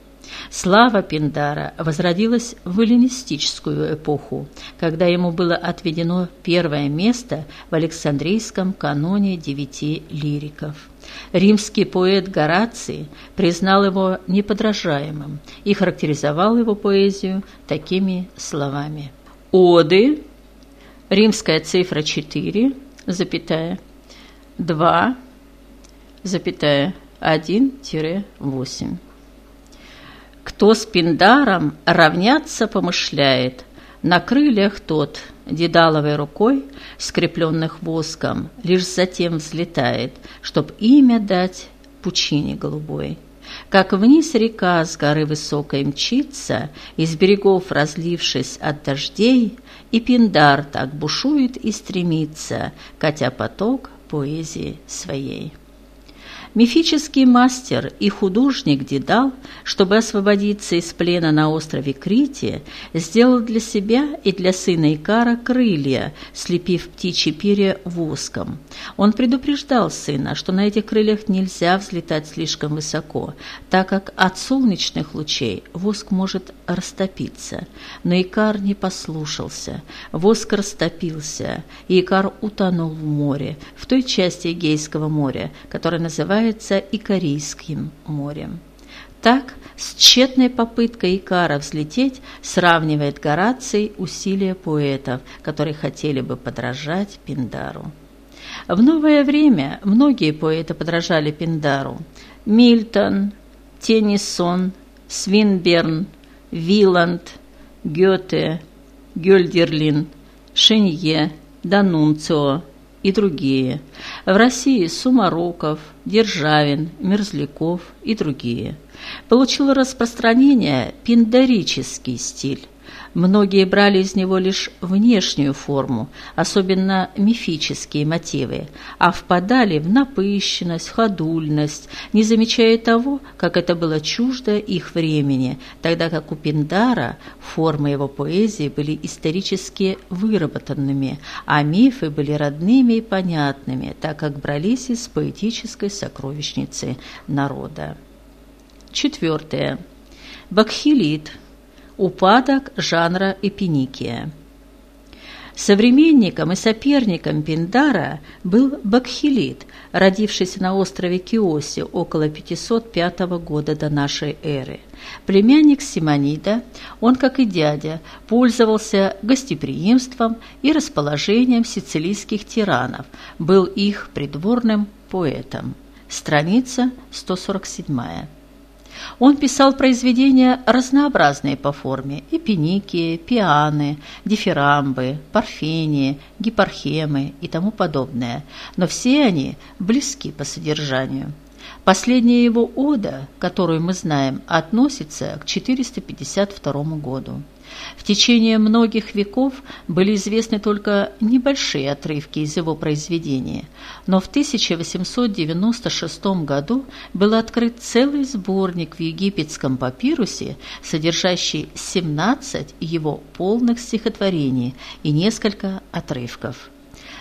Слава Пиндара возродилась в эллинистическую эпоху, когда ему было отведено первое место в Александрийском каноне девяти лириков. Римский поэт Гораций признал его неподражаемым и характеризовал его поэзию такими словами. «Оды, римская цифра 4, запятая, 2, запятая, 1-8. Кто с Пиндаром равняться помышляет, на крыльях тот, дедаловой рукой, скрепленных воском, лишь затем взлетает, чтоб имя дать пучине голубой. Как вниз река с горы высокой мчится, из берегов разлившись от дождей, и Пиндар так бушует и стремится, катя поток поэзии своей. Мифический мастер и художник Дедал, чтобы освободиться из плена на острове Крите, сделал для себя и для сына Икара крылья, слепив птичьи перья воском. Он предупреждал сына, что на этих крыльях нельзя взлетать слишком высоко, так как от солнечных лучей воск может растопиться. Но Икар не послушался. Воск растопился, и Икар утонул в море, в той части Эгейского моря, которая называется называется Икарийским морем. Так, с тщетной попыткой Икара взлететь сравнивает Гораций усилия поэтов, которые хотели бы подражать Пиндару. В новое время многие поэты подражали Пиндару. Мильтон, Теннисон, Свинберн, Виланд, Гёте, Гёльдерлин, Шенье, Данунцио, и другие. В России Сумароков, Державин, Мерзляков и другие. Получил распространение пиндарический стиль. Многие брали из него лишь внешнюю форму, особенно мифические мотивы, а впадали в напыщенность, ходульность, не замечая того, как это было чуждо их времени, тогда как у Пиндара формы его поэзии были исторически выработанными, а мифы были родными и понятными, так как брались из поэтической сокровищницы народа. Четвертое. Бакхилит – Упадок жанра эпиникия. Современником и соперником Пиндара был Бакхилит, родившийся на острове Киоси около 505 года до нашей эры. Племянник Симонида, он, как и дядя, пользовался гостеприимством и расположением сицилийских тиранов, был их придворным поэтом. страница 147. Он писал произведения разнообразные по форме – эпиники, пианы, дифирамбы, парфении, гипархемы и тому подобное, но все они близки по содержанию. Последняя его ода, которую мы знаем, относится к 452 году. В течение многих веков были известны только небольшие отрывки из его произведения, но в 1896 году был открыт целый сборник в египетском папирусе, содержащий 17 его полных стихотворений и несколько отрывков.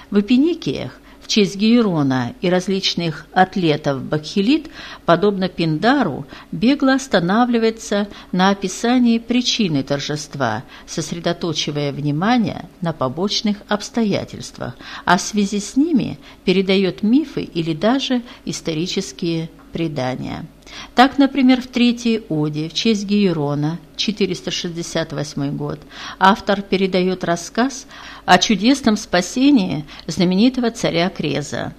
В Эпиникиях честь Гейрона и различных атлетов Бакхилит, подобно Пиндару, бегло останавливается на описании причины торжества, сосредоточивая внимание на побочных обстоятельствах, а в связи с ними передает мифы или даже исторические предания. Так, например, в третьей оде в честь Гейрона, 468 год, автор передает рассказ о чудесном спасении знаменитого царя Креза.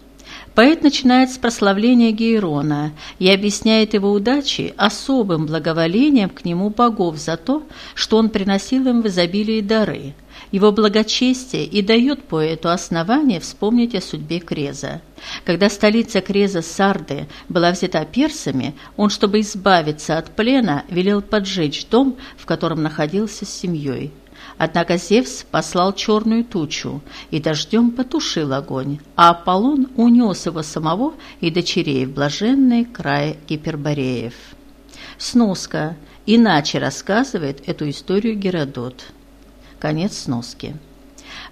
Поэт начинает с прославления Гейрона и объясняет его удачи особым благоволением к нему богов за то, что он приносил им в изобилии дары – его благочестие и дает поэту основание вспомнить о судьбе Креза. Когда столица Креза Сарды была взята персами, он, чтобы избавиться от плена, велел поджечь дом, в котором находился с семьей. Однако Зевс послал черную тучу и дождем потушил огонь, а Аполлон унес его самого и дочерей в блаженный край Гипербореев. Сноска. Иначе рассказывает эту историю Геродот. Конец сноски.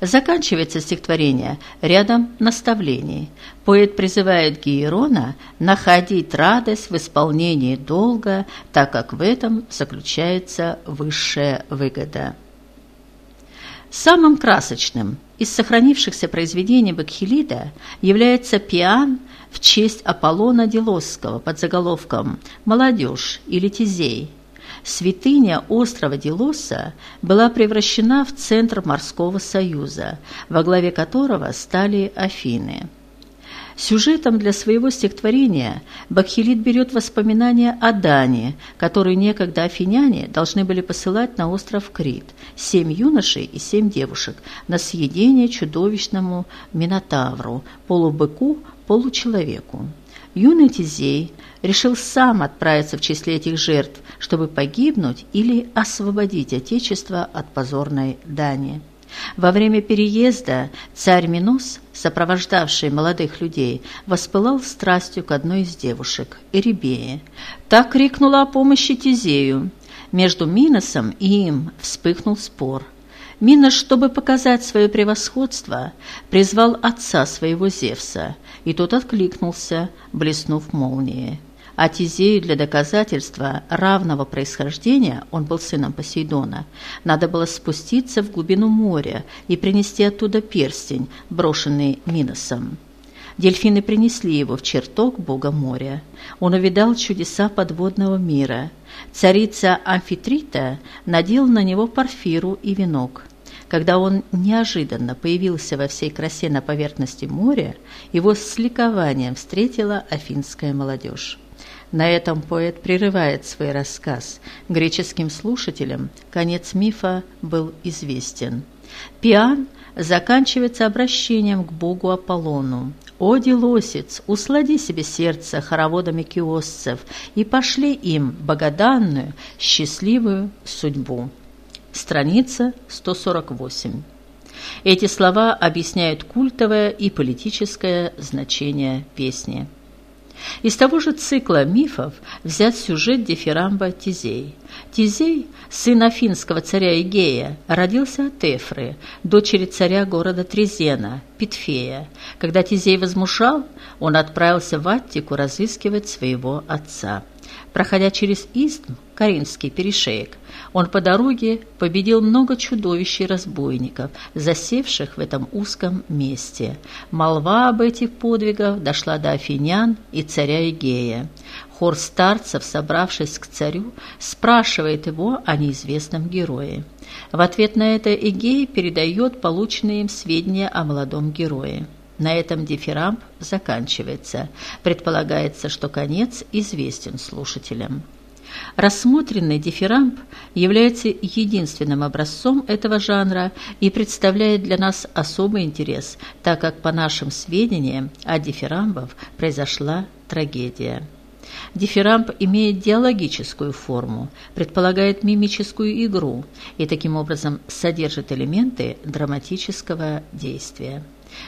Заканчивается стихотворение рядом наставлений. Поэт призывает Гиерона находить радость в исполнении долга, так как в этом заключается высшая выгода. Самым красочным из сохранившихся произведений Бакхилида является пиан в честь Аполлона Делосского под заголовком «Молодежь» или «Тизей», святыня острова Делоса была превращена в центр морского союза, во главе которого стали Афины. Сюжетом для своего стихотворения Бакхилит берет воспоминания о Дане, которую некогда афиняне должны были посылать на остров Крит, семь юношей и семь девушек, на съедение чудовищному Минотавру, полубыку, получеловеку. Юный Тизей решил сам отправиться в числе этих жертв, чтобы погибнуть или освободить Отечество от позорной дани. Во время переезда царь Минос, сопровождавший молодых людей, воспылал страстью к одной из девушек, Эребее. Так крикнула о помощи Тизею. Между Миносом и им вспыхнул спор – Минос, чтобы показать свое превосходство, призвал отца своего Зевса, и тот откликнулся, блеснув молнией. А Тизею для доказательства равного происхождения, он был сыном Посейдона, надо было спуститься в глубину моря и принести оттуда перстень, брошенный Миносом. Дельфины принесли его в чертог бога моря. Он увидал чудеса подводного мира. Царица Амфитрита надела на него парфиру и венок. Когда он неожиданно появился во всей красе на поверхности моря, его с ликованием встретила афинская молодежь. На этом поэт прерывает свой рассказ. Греческим слушателям конец мифа был известен. Пиан заканчивается обращением к богу Аполлону. «О, Делосец, услади себе сердце хороводами киосцев и пошли им богоданную, счастливую судьбу». Страница 148. Эти слова объясняют культовое и политическое значение песни. Из того же цикла мифов взят сюжет дифирамба Тизей. Тизей, сын афинского царя Игея, родился от Эфры, дочери царя города Трезена, Питфея. Когда Тизей возмужал, он отправился в Аттику разыскивать своего отца. Проходя через Истм, Каринский перешеек, он по дороге победил много чудовищ и разбойников, засевших в этом узком месте. Молва об этих подвигах дошла до афинян и царя Игея. Хор старцев, собравшись к царю, спрашивает его о неизвестном герое. В ответ на это Игей передает полученные им сведения о молодом герое. На этом дифирамб заканчивается. Предполагается, что конец известен слушателям. Рассмотренный дифирамб является единственным образцом этого жанра и представляет для нас особый интерес, так как, по нашим сведениям, от дифирамбов произошла трагедия. Дифирамб имеет диалогическую форму, предполагает мимическую игру и таким образом содержит элементы драматического действия.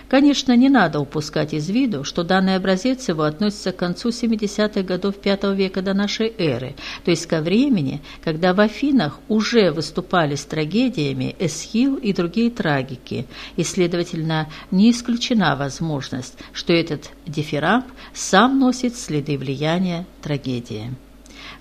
Конечно, не надо упускать из виду, что данный образец его относится к концу 70-х годов V века до нашей эры, то есть ко времени, когда в Афинах уже выступали с трагедиями Эсхил и другие трагики, и, следовательно, не исключена возможность, что этот дифирамб сам носит следы влияния трагедии.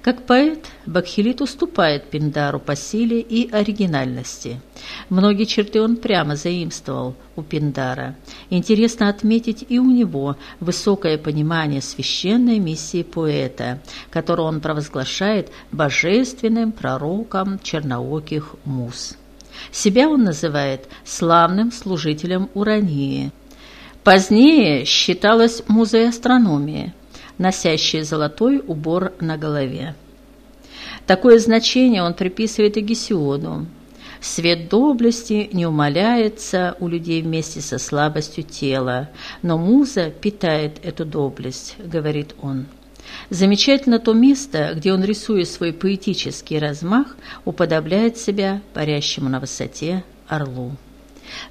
Как поэт, Бакхилит уступает Пиндару по силе и оригинальности. Многие черты он прямо заимствовал у Пиндара. Интересно отметить и у него высокое понимание священной миссии поэта, которую он провозглашает божественным пророком чернооких муз. Себя он называет славным служителем Урании. Позднее считалось музой астрономии – носящие золотой убор на голове. Такое значение он приписывает и Гесиону. Свет доблести не умаляется у людей вместе со слабостью тела, но муза питает эту доблесть, говорит он. Замечательно то место, где он, рисуя свой поэтический размах, уподобляет себя парящему на высоте орлу.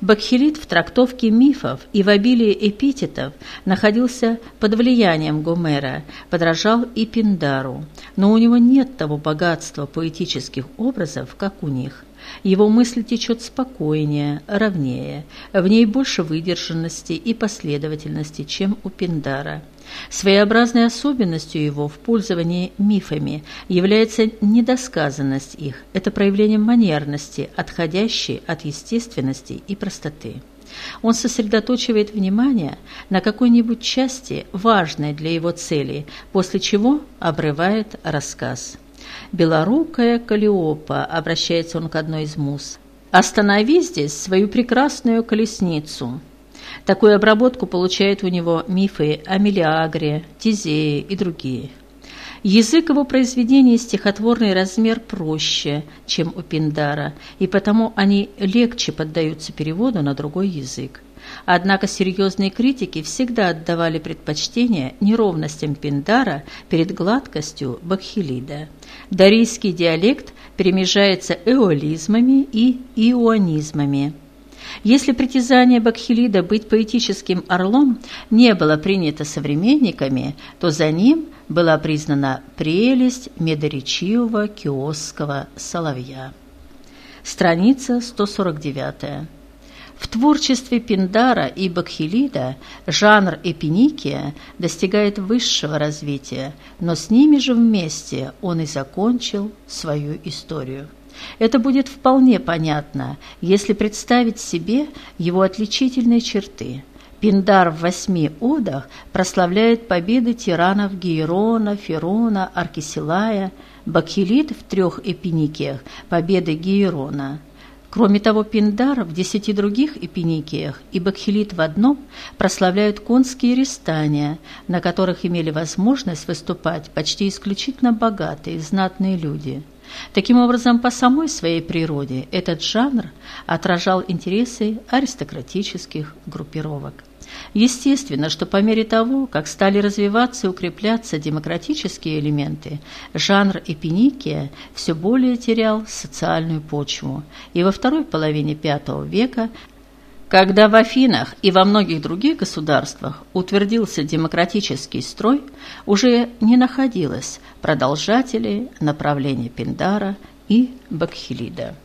Бакхилит в трактовке мифов и в обилии эпитетов находился под влиянием Гомера, подражал и Пиндару, но у него нет того богатства поэтических образов, как у них. Его мысль течет спокойнее, ровнее, в ней больше выдержанности и последовательности, чем у Пиндара. Своеобразной особенностью его в пользовании мифами является недосказанность их, это проявление манерности, отходящей от естественности и простоты. Он сосредоточивает внимание на какой-нибудь части, важной для его цели, после чего обрывает рассказ. «Белорукая Калиопа», обращается он к одной из муз, «останови здесь свою прекрасную колесницу». Такую обработку получают у него мифы о Мелиагре, Тизее и другие. Язык его произведений стихотворный размер проще, чем у Пиндара, и потому они легче поддаются переводу на другой язык. Однако серьезные критики всегда отдавали предпочтение неровностям Пиндара перед гладкостью Бакхилида. Дарийский диалект перемежается эолизмами и ионизмами. Если притязание Бакхилида быть поэтическим орлом не было принято современниками, то за ним была признана прелесть медоречивого киосского соловья. Страница 149. В творчестве Пиндара и Бакхилида жанр эпиникия достигает высшего развития, но с ними же вместе он и закончил свою историю. Это будет вполне понятно, если представить себе его отличительные черты. Пиндар в восьми одах прославляет победы тиранов Гейрона, Ферона, Аркисилая, Бакхилит в трех эпиникиях – победы Гейрона. Кроме того, Пиндар в десяти других эпиникиях и Бакхилит в одном прославляют конские рестания, на которых имели возможность выступать почти исключительно богатые, знатные люди – Таким образом, по самой своей природе этот жанр отражал интересы аристократических группировок. Естественно, что по мере того, как стали развиваться и укрепляться демократические элементы, жанр эпиникия все более терял социальную почву, и во второй половине V века когда в Афинах и во многих других государствах утвердился демократический строй, уже не находилось продолжателей направления Пиндара и Бакхилида.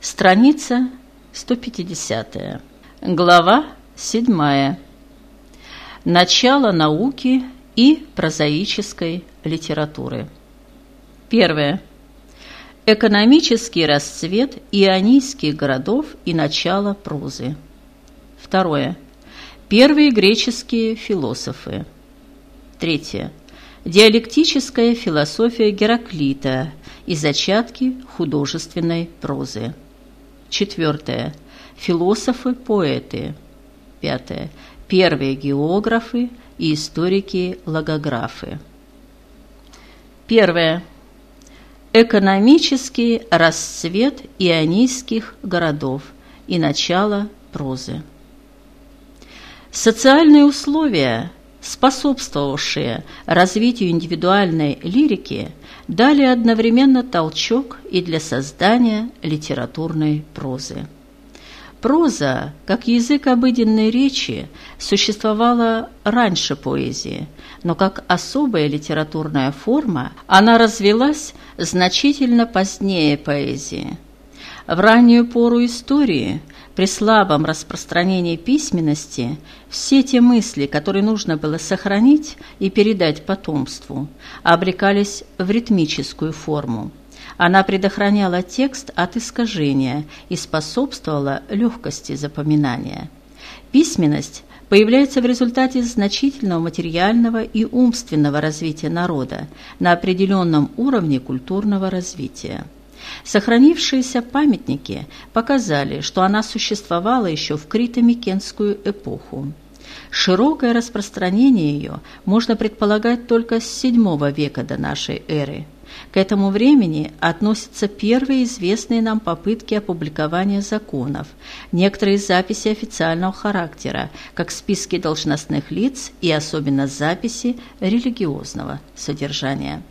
Страница 150. Глава 7. Начало науки и прозаической литературы. Первое. Экономический расцвет ионийских городов и начало прозы. Второе. Первые греческие философы. Третье. Диалектическая философия Гераклита и зачатки художественной прозы. Четвертое. Философы-поэты. Пятое. Первые географы и историки-логографы. Первое. Экономический расцвет ионийских городов и начало прозы. Социальные условия, способствовавшие развитию индивидуальной лирики, дали одновременно толчок и для создания литературной прозы. Проза, как язык обыденной речи, существовала раньше поэзии, но как особая литературная форма она развелась значительно позднее поэзии. В раннюю пору истории, при слабом распространении письменности, все те мысли, которые нужно было сохранить и передать потомству, обрекались в ритмическую форму. Она предохраняла текст от искажения и способствовала легкости запоминания. Письменность появляется в результате значительного материального и умственного развития народа на определенном уровне культурного развития. Сохранившиеся памятники показали, что она существовала еще в крито-микенскую эпоху. Широкое распространение ее можно предполагать только с VII века до нашей эры – к этому времени относятся первые известные нам попытки опубликования законов, некоторые записи официального характера, как списки должностных лиц и особенно записи религиозного содержания.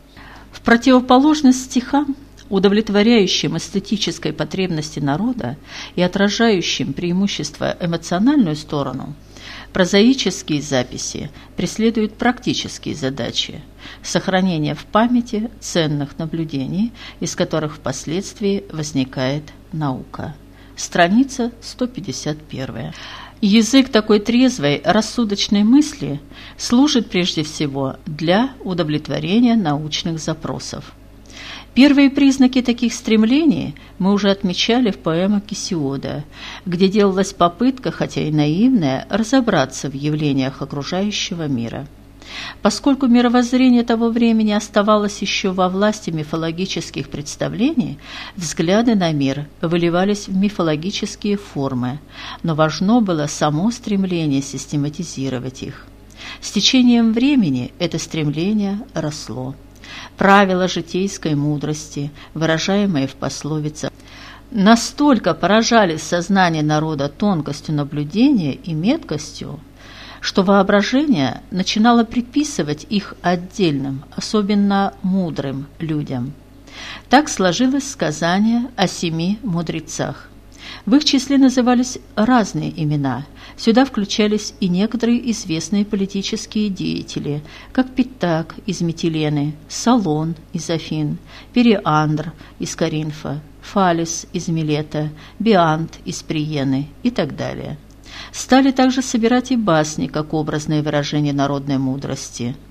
В противоположность стихам, удовлетворяющим эстетической потребности народа и отражающим преимущество эмоциональную сторону – Прозаические записи преследуют практические задачи – сохранение в памяти ценных наблюдений, из которых впоследствии возникает наука. Страница 151. Язык такой трезвой, рассудочной мысли служит прежде всего для удовлетворения научных запросов. Первые признаки таких стремлений мы уже отмечали в поэмах Кисиода, где делалась попытка, хотя и наивная, разобраться в явлениях окружающего мира. Поскольку мировоззрение того времени оставалось еще во власти мифологических представлений, взгляды на мир выливались в мифологические формы, но важно было само стремление систематизировать их. С течением времени это стремление росло правила житейской мудрости, выражаемые в пословицах, настолько поражали сознание народа тонкостью наблюдения и меткостью, что воображение начинало приписывать их отдельным, особенно мудрым людям. Так сложилось сказание о семи мудрецах. В их числе назывались разные имена. Сюда включались и некоторые известные политические деятели, как Питак из Метилены, Салон из Афин, Периандр из Каринфа, Фалис из Милета, Биант из Приены и так далее. Стали также собирать и басни, как образное выражение народной мудрости –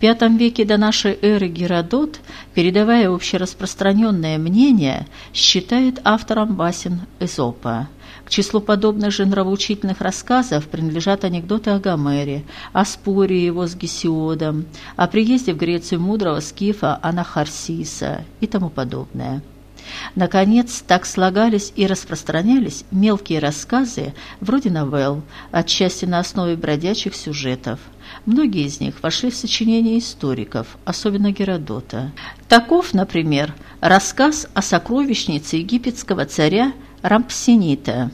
в V веке до нашей эры Геродот, передавая общераспространенное мнение, считает автором басен Эзопа. Числу подобных же нравоучительных рассказов принадлежат анекдоты о Гомере, о споре его с Гесиодом, о приезде в Грецию мудрого скифа Анахарсиса и тому подобное. Наконец, так слагались и распространялись мелкие рассказы, вроде новелл, отчасти на основе бродячих сюжетов. Многие из них вошли в сочинения историков, особенно Геродота. Таков, например, рассказ о сокровищнице египетского царя Рампсинита.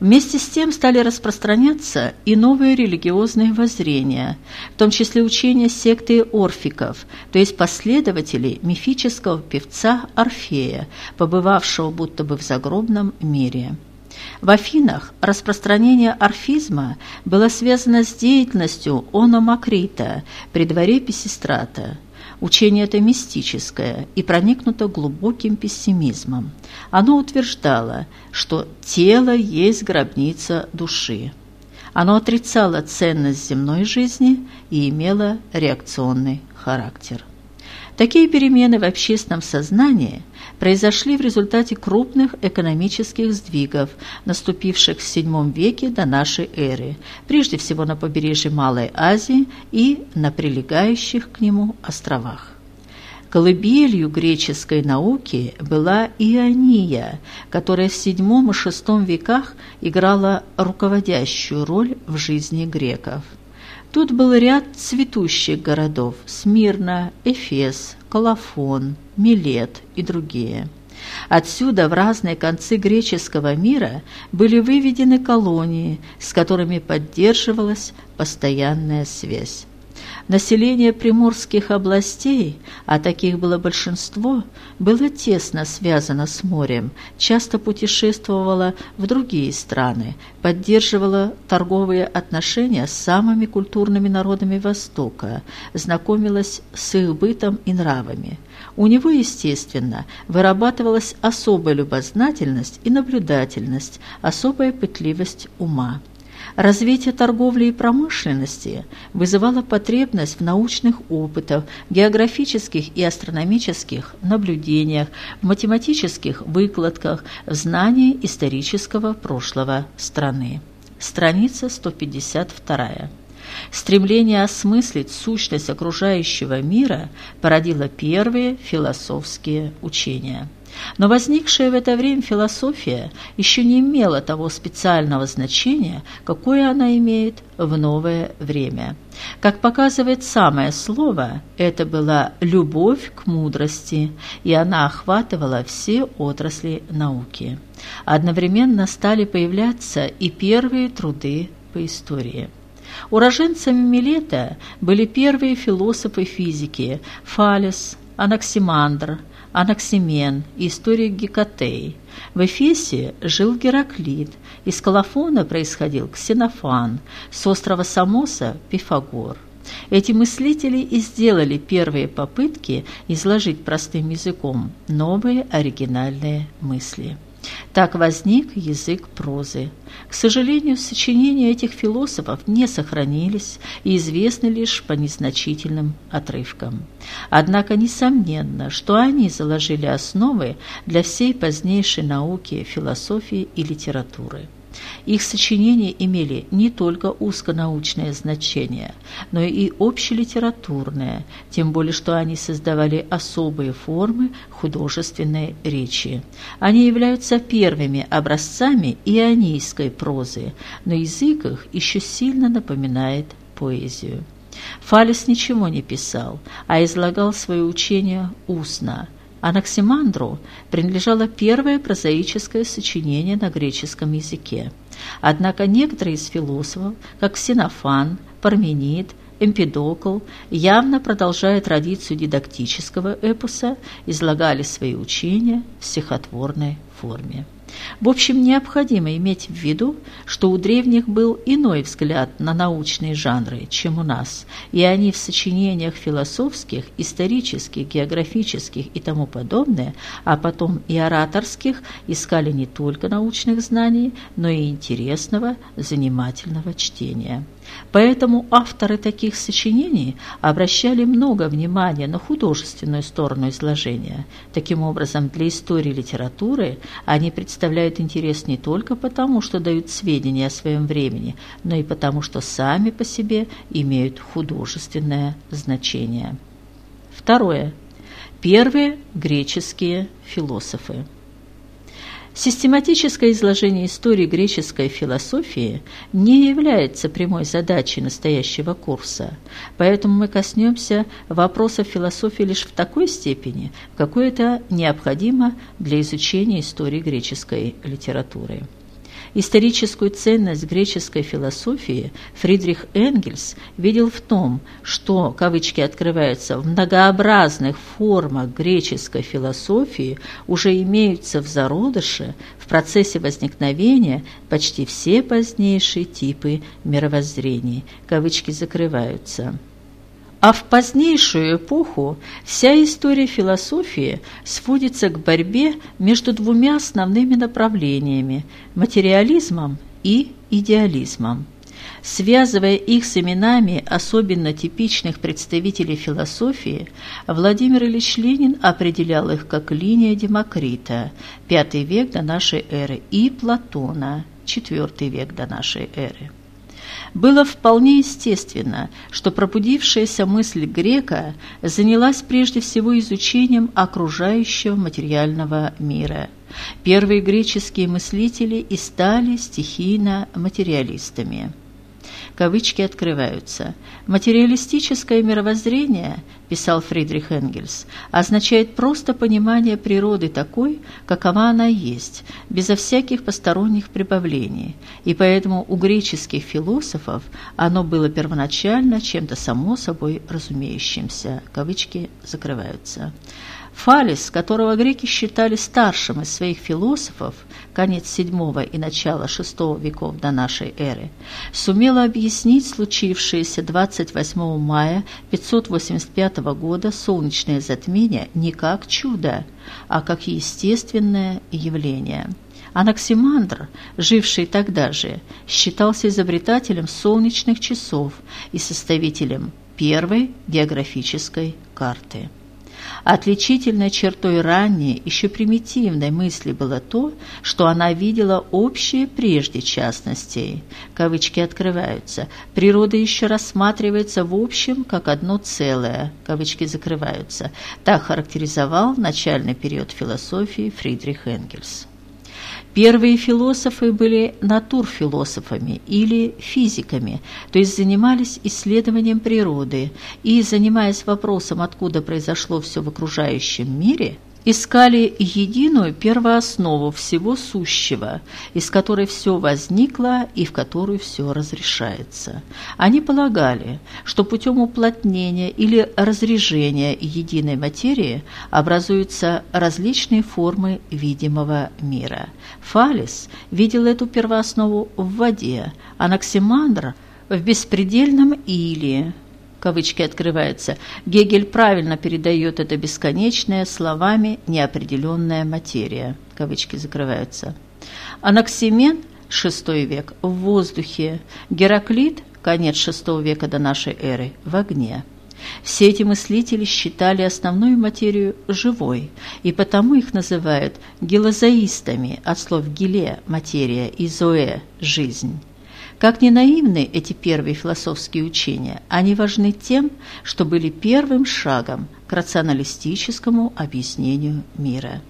Вместе с тем стали распространяться и новые религиозные воззрения, в том числе учения секты орфиков, то есть последователей мифического певца Орфея, побывавшего будто бы в загробном мире. В Афинах распространение орфизма было связано с деятельностью Ономакрита при дворе Писистрата. Учение это мистическое и проникнуто глубоким пессимизмом. Оно утверждало, что тело есть гробница души. Оно отрицало ценность земной жизни и имело реакционный характер. Такие перемены в общественном сознании произошли в результате крупных экономических сдвигов, наступивших в VII веке до нашей эры, прежде всего на побережье Малой Азии и на прилегающих к нему островах. Колыбелью греческой науки была Иония, которая в VII и VI веках играла руководящую роль в жизни греков. Тут был ряд цветущих городов – Смирна, Эфес, Колофон, Милет и другие. Отсюда в разные концы греческого мира были выведены колонии, с которыми поддерживалась постоянная связь. Население приморских областей, а таких было большинство, было тесно связано с морем, часто путешествовало в другие страны, поддерживало торговые отношения с самыми культурными народами Востока, знакомилось с их бытом и нравами. У него, естественно, вырабатывалась особая любознательность и наблюдательность, особая пытливость ума. Развитие торговли и промышленности вызывало потребность в научных опытах, географических и астрономических наблюдениях, в математических выкладках, в знании исторического прошлого страны. Страница 152. Стремление осмыслить сущность окружающего мира породило первые философские учения. Но возникшая в это время философия еще не имела того специального значения, какое она имеет в новое время. Как показывает самое слово, это была любовь к мудрости, и она охватывала все отрасли науки. Одновременно стали появляться и первые труды по истории. Уроженцами Милета были первые философы физики Фалес, Анаксимандр, Анаксимен и историк Гекатей. В Эфесе жил Гераклит, из Колофона происходил Ксенофан, с острова Самоса – Пифагор. Эти мыслители и сделали первые попытки изложить простым языком новые оригинальные мысли. Так возник язык прозы. К сожалению, сочинения этих философов не сохранились и известны лишь по незначительным отрывкам. Однако несомненно, что они заложили основы для всей позднейшей науки, философии и литературы. Их сочинения имели не только узконаучное значение, но и общелитературное, тем более что они создавали особые формы художественной речи. Они являются первыми образцами ионийской прозы, но язык их еще сильно напоминает поэзию. Фалес ничего не писал, а излагал свое учение устно – Анаксимандру принадлежало первое прозаическое сочинение на греческом языке. Однако некоторые из философов, как Ксенофан, Парменид, Эмпидокл, явно продолжая традицию дидактического эпоса, излагали свои учения в стихотворной форме. В общем, необходимо иметь в виду, что у древних был иной взгляд на научные жанры, чем у нас, и они в сочинениях философских, исторических, географических и тому подобное, а потом и ораторских, искали не только научных знаний, но и интересного, занимательного чтения. Поэтому авторы таких сочинений обращали много внимания на художественную сторону изложения. Таким образом, для истории литературы они представляют интерес не только потому, что дают сведения о своем времени, но и потому, что сами по себе имеют художественное значение. Второе. Первые греческие философы. Систематическое изложение истории греческой философии не является прямой задачей настоящего курса, поэтому мы коснемся вопросов философии лишь в такой степени, какой это необходимо для изучения истории греческой литературы. Историческую ценность греческой философии Фридрих Энгельс видел в том, что, кавычки открываются, в многообразных формах греческой философии уже имеются в зародыше, в процессе возникновения почти все позднейшие типы мировоззрений, кавычки закрываются. А в позднейшую эпоху вся история философии сводится к борьбе между двумя основными направлениями – материализмом и идеализмом. Связывая их с именами особенно типичных представителей философии, Владимир Ильич Ленин определял их как линия Демокрита, V век до нашей эры, и Платона, IV век до нашей эры. Было вполне естественно, что пробудившаяся мысль грека занялась прежде всего изучением окружающего материального мира. Первые греческие мыслители и стали стихийно материалистами кавычки открываются. «Материалистическое мировоззрение, – писал Фридрих Энгельс, – означает просто понимание природы такой, какова она есть, безо всяких посторонних прибавлений, и поэтому у греческих философов оно было первоначально чем-то само собой разумеющимся». Кавычки закрываются. Фалес, которого греки считали старшим из своих философов, конец VII и начало VI веков до нашей эры, сумела объяснить случившееся 28 мая 585 года солнечное затмение не как чудо, а как естественное явление. Анаксимандр, живший тогда же, считался изобретателем солнечных часов и составителем первой географической карты. Отличительной чертой ранней, еще примитивной мысли было то, что она видела общее прежде частностей. Кавычки открываются. Природа еще рассматривается в общем как одно целое. Кавычки закрываются. Так характеризовал начальный период философии Фридрих Энгельс. Первые философы были натурфилософами или физиками, то есть занимались исследованием природы. И, занимаясь вопросом, откуда произошло все в окружающем мире – искали единую первооснову всего сущего, из которой все возникло и в которую все разрешается. Они полагали, что путем уплотнения или разрежения единой материи образуются различные формы видимого мира. Фалес видел эту первооснову в воде, Анаксимандр – в беспредельном иле, кавычки открываются, Гегель правильно передает это бесконечное словами неопределенная материя, кавычки закрываются. Анаксимен, VI век, в воздухе, Гераклит, конец VI века до нашей эры, в огне. Все эти мыслители считали основную материю живой, и потому их называют гелозоистами от слов «геле» – материя и «зоэ» – жизнь. Как ни наивны эти первые философские учения, они важны тем, что были первым шагом к рационалистическому объяснению мира.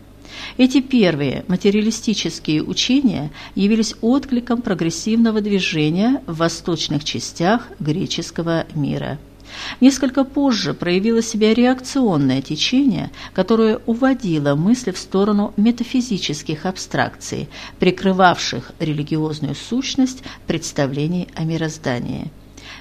Эти первые материалистические учения явились откликом прогрессивного движения в восточных частях греческого мира – Несколько позже проявило себя реакционное течение, которое уводило мысли в сторону метафизических абстракций, прикрывавших религиозную сущность представлений о мироздании.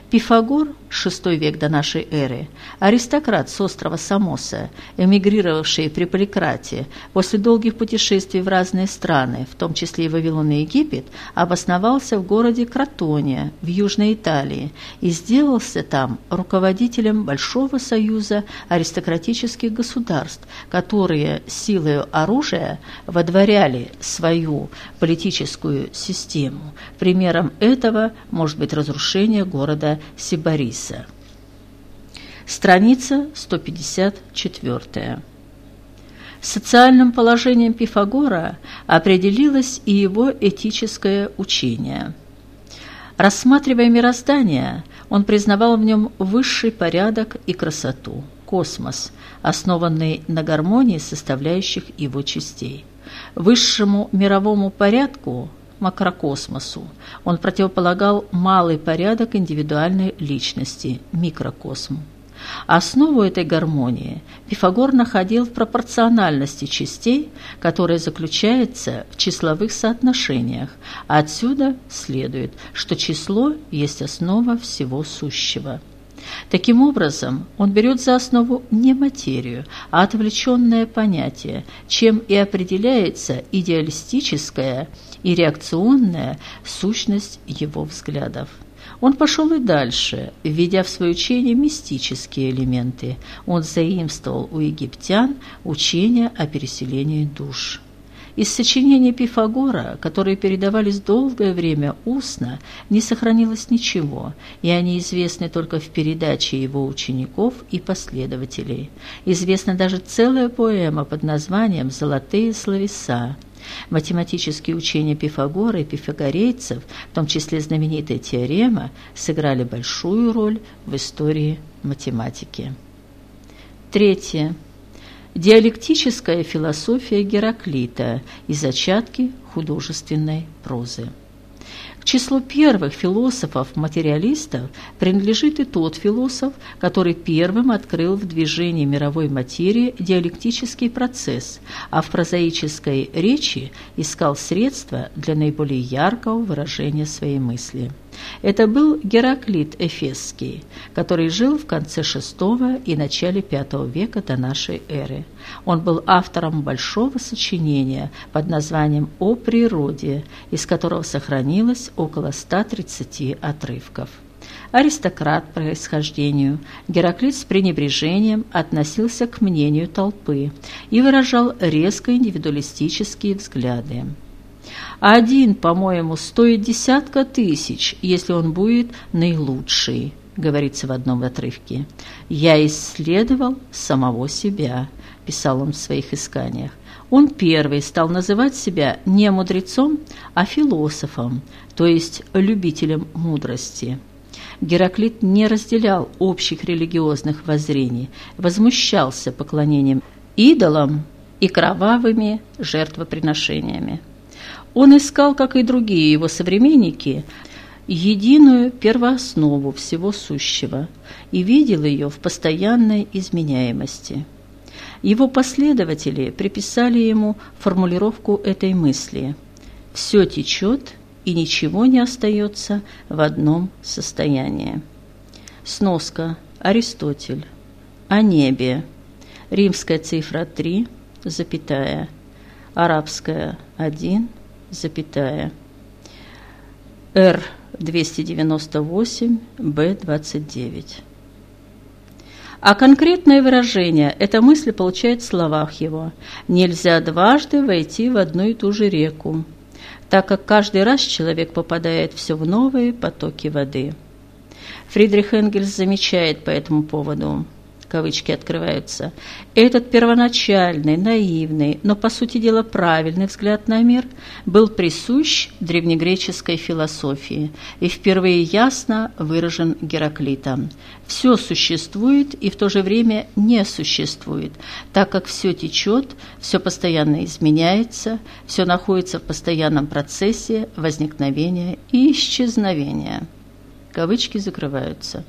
Пифагор, VI век до нашей эры, аристократ с острова Самоса, эмигрировавший при Поликрате, после долгих путешествий в разные страны, в том числе и Вавилон и Египет, обосновался в городе Кротония в Южной Италии и сделался там руководителем Большого союза аристократических государств, которые силой оружия водворяли свою политическую систему. Примером этого может быть разрушение города Сибариса. Страница 154. Социальным положением Пифагора определилось и его этическое учение. Рассматривая мироздание, он признавал в нем высший порядок и красоту – космос, основанный на гармонии составляющих его частей. Высшему мировому порядку макрокосмосу. Он противополагал малый порядок индивидуальной личности, микрокосму. Основу этой гармонии Пифагор находил в пропорциональности частей, которая заключается в числовых соотношениях, отсюда следует, что число есть основа всего сущего. Таким образом, он берет за основу не материю, а отвлеченное понятие, чем и определяется идеалистическая и реакционная сущность его взглядов. Он пошел и дальше, введя в свое учение мистические элементы. Он заимствовал у египтян учение о переселении душ. Из сочинений Пифагора, которые передавались долгое время устно, не сохранилось ничего, и они известны только в передаче его учеников и последователей. Известна даже целая поэма под названием «Золотые словеса», Математические учения Пифагора и пифагорейцев, в том числе знаменитая теорема, сыграли большую роль в истории математики. Третье. Диалектическая философия Гераклита и зачатки художественной прозы числу первых философов-материалистов принадлежит и тот философ, который первым открыл в движении мировой материи диалектический процесс, а в прозаической речи искал средства для наиболее яркого выражения своей мысли. Это был Гераклит Эфесский, который жил в конце VI и начале V века до нашей эры. Он был автором большого сочинения под названием «О природе», из которого сохранилось около 130 отрывков. Аристократ по происхождению, Гераклит с пренебрежением относился к мнению толпы и выражал резко индивидуалистические взгляды. Один, по-моему, стоит десятка тысяч, если он будет наилучший, говорится в одном отрывке. «Я исследовал самого себя», – писал он в своих исканиях. Он первый стал называть себя не мудрецом, а философом, то есть любителем мудрости. Гераклит не разделял общих религиозных воззрений, возмущался поклонением идолам и кровавыми жертвоприношениями. Он искал, как и другие его современники, единую первооснову всего сущего и видел ее в постоянной изменяемости. Его последователи приписали ему формулировку этой мысли «все течет и ничего не остается в одном состоянии». Сноска Аристотель. О небе. Римская цифра 3, запятая. Арабская 1, запятая. Р 298, Б 29. А конкретное выражение эта мысль получает в словах его «Нельзя дважды войти в одну и ту же реку, так как каждый раз человек попадает все в новые потоки воды». Фридрих Энгельс замечает по этому поводу – кавычки открываются, этот первоначальный, наивный, но по сути дела правильный взгляд на мир был присущ древнегреческой философии и впервые ясно выражен Гераклитом. Все существует и в то же время не существует, так как все течет, все постоянно изменяется, все находится в постоянном процессе возникновения и исчезновения. Кавычки закрываются.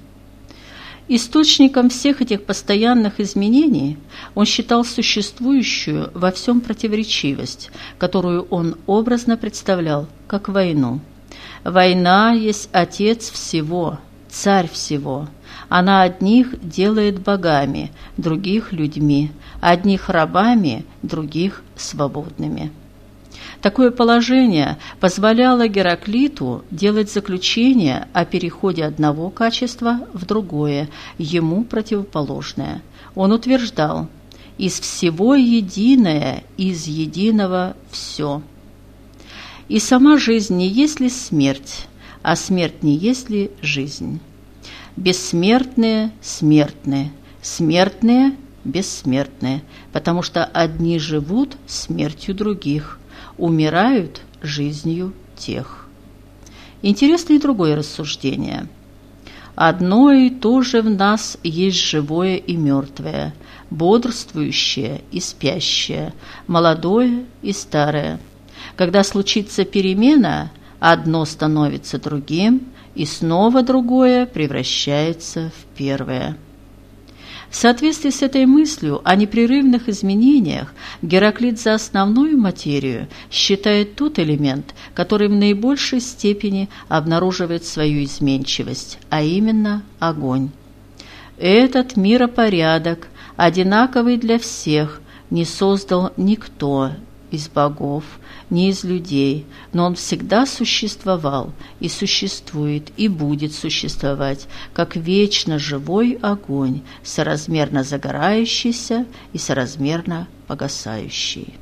Источником всех этих постоянных изменений он считал существующую во всем противоречивость, которую он образно представлял как войну. Война есть отец всего, царь всего. Она одних делает богами, других – людьми, одних – рабами, других – свободными. Такое положение позволяло Гераклиту делать заключение о переходе одного качества в другое, ему противоположное. Он утверждал «из всего единое, из единого все». И сама жизнь не есть ли смерть, а смерть не есть ли жизнь. Бессмертные – смертные, смертные – бессмертные, потому что одни живут смертью других – умирают жизнью тех. Интересно и другое рассуждение. Одно и то же в нас есть живое и мертвое, бодрствующее и спящее, молодое и старое. Когда случится перемена, одно становится другим, и снова другое превращается в первое. В соответствии с этой мыслью о непрерывных изменениях Гераклит за основную материю считает тот элемент, который в наибольшей степени обнаруживает свою изменчивость, а именно огонь. Этот миропорядок, одинаковый для всех, не создал никто из богов, не из людей, но он всегда существовал и существует и будет существовать, как вечно живой огонь, соразмерно загорающийся и соразмерно погасающий.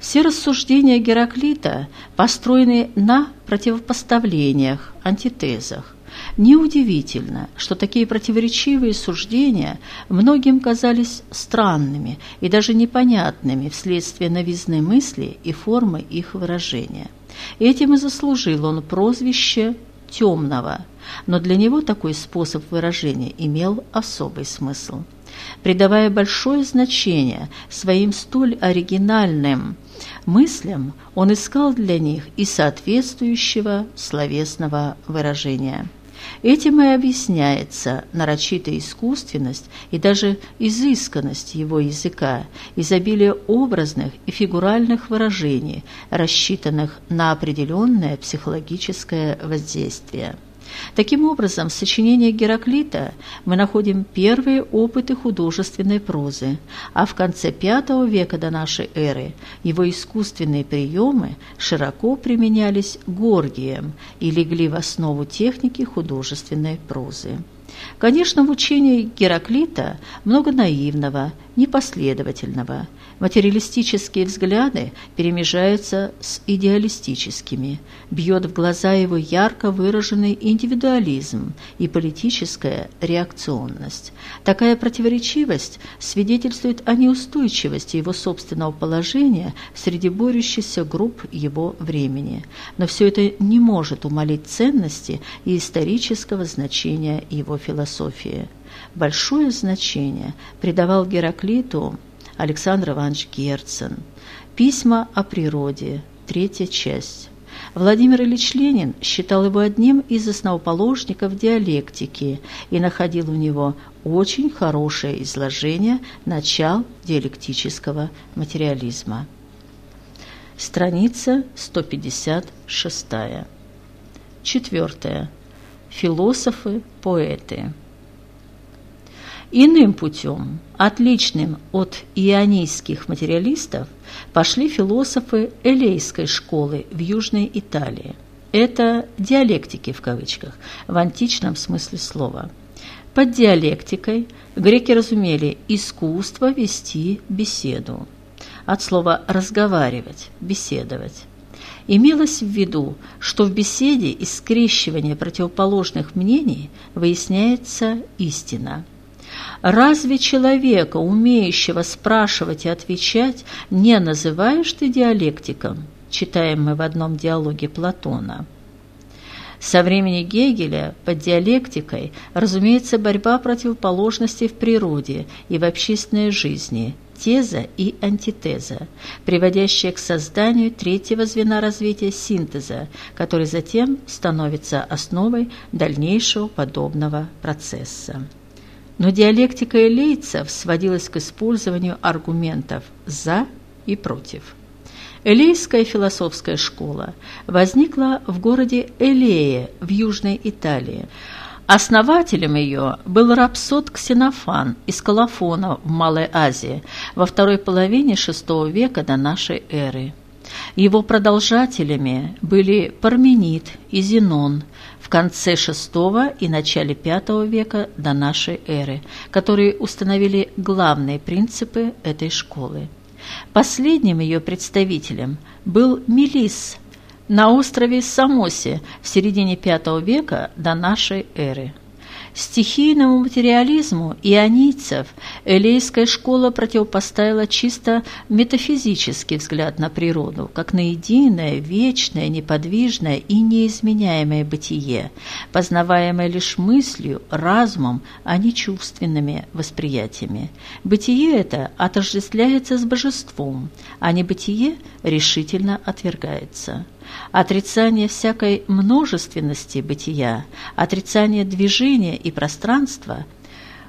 Все рассуждения Гераклита построены на противопоставлениях, антитезах. Неудивительно, что такие противоречивые суждения многим казались странными и даже непонятными вследствие новизны мысли и формы их выражения. Этим и заслужил он прозвище «темного», но для него такой способ выражения имел особый смысл. Придавая большое значение своим столь оригинальным мыслям, он искал для них и соответствующего словесного выражения. Этим и объясняется нарочитая искусственность и даже изысканность его языка, изобилие образных и фигуральных выражений, рассчитанных на определенное психологическое воздействие. Таким образом, в сочинениях Гераклита мы находим первые опыты художественной прозы, а в конце V века до нашей эры его искусственные приемы широко применялись Горгием и легли в основу техники художественной прозы. Конечно, в учении Гераклита много наивного, непоследовательного. Материалистические взгляды перемежаются с идеалистическими. Бьет в глаза его ярко выраженный индивидуализм и политическая реакционность. Такая противоречивость свидетельствует о неустойчивости его собственного положения среди борющихся групп его времени. Но все это не может умолить ценности и исторического значения его философии. Большое значение придавал Гераклиту Александр Иванович Герцен. Письма о природе. Третья часть. Владимир Ильич Ленин считал его одним из основоположников диалектики и находил у него очень хорошее изложение начал диалектического материализма. Страница 156. Четвертое. Философы, поэты. Иным путем, отличным от ионийских материалистов, пошли философы элейской школы в Южной Италии. Это диалектики в кавычках, в античном смысле слова. Под диалектикой греки разумели искусство вести беседу. От слова «разговаривать», «беседовать». Имелось в виду, что в беседе из скрещивания противоположных мнений выясняется истина – Разве человека, умеющего спрашивать и отвечать, не называешь ты диалектиком? Читаем мы в одном диалоге Платона. Со времени Гегеля под диалектикой разумеется борьба противоположностей в природе и в общественной жизни, теза и антитеза, приводящая к созданию третьего звена развития синтеза, который затем становится основой дальнейшего подобного процесса. Но диалектика элейцев сводилась к использованию аргументов «за» и «против». Элейская философская школа возникла в городе Элее в Южной Италии. Основателем ее был рапсод Ксенофан из Колофона в Малой Азии во второй половине VI века до нашей эры. Его продолжателями были Парменид и Зенон, в конце VI и начале V века до нашей эры, которые установили главные принципы этой школы. Последним ее представителем был Мелис на острове Самосе в середине V века до нашей эры. Стихийному материализму ионийцев элейская школа противопоставила чисто метафизический взгляд на природу, как на единое, вечное, неподвижное и неизменяемое бытие, познаваемое лишь мыслью, разумом, а не чувственными восприятиями. Бытие это отождествляется с божеством, а небытие решительно отвергается. Отрицание всякой множественности бытия, отрицание движения и пространства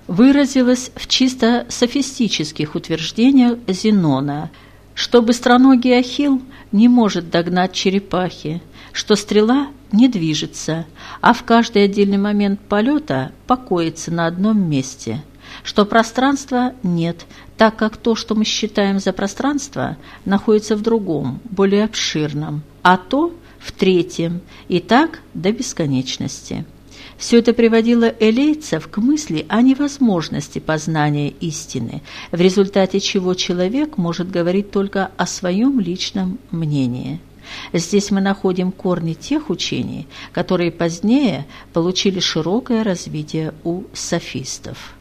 выразилось в чисто софистических утверждениях Зенона, что быстроногий ахилл не может догнать черепахи, что стрела не движется, а в каждый отдельный момент полета покоится на одном месте, что пространства нет, так как то, что мы считаем за пространство, находится в другом, более обширном, а то в третьем, и так до бесконечности. Все это приводило элейцев к мысли о невозможности познания истины, в результате чего человек может говорить только о своем личном мнении. Здесь мы находим корни тех учений, которые позднее получили широкое развитие у софистов.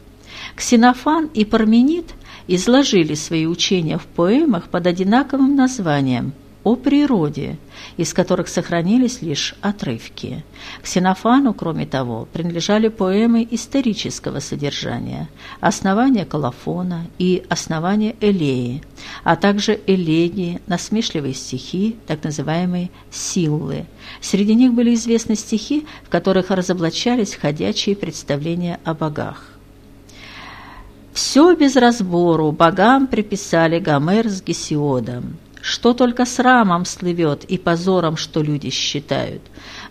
Ксенофан и Парменид изложили свои учения в поэмах под одинаковым названием – о природе, из которых сохранились лишь отрывки. Ксенофану, кроме того, принадлежали поэмы исторического содержания, основания Колофона и основания Элеи, а также элегии, насмешливые стихи, так называемые «силлы». Среди них были известны стихи, в которых разоблачались ходячие представления о богах. Все без разбору богам приписали Гомер с Гесиодом что только срамом слывет и позором, что люди считают.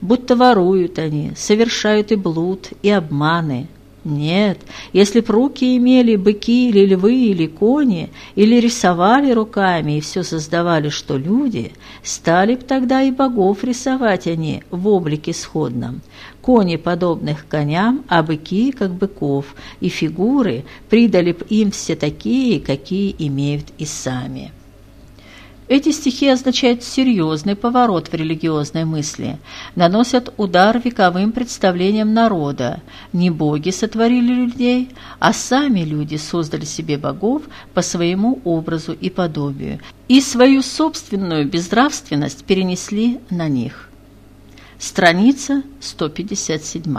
Будто воруют они, совершают и блуд, и обманы. Нет, если б руки имели быки или львы или кони, или рисовали руками и все создавали, что люди, стали б тогда и богов рисовать они в облике сходном. Кони, подобных коням, а быки, как быков, и фигуры придали б им все такие, какие имеют и сами». Эти стихи означают серьезный поворот в религиозной мысли, наносят удар вековым представлениям народа. Не боги сотворили людей, а сами люди создали себе богов по своему образу и подобию, и свою собственную безнравственность перенесли на них. Страница 157.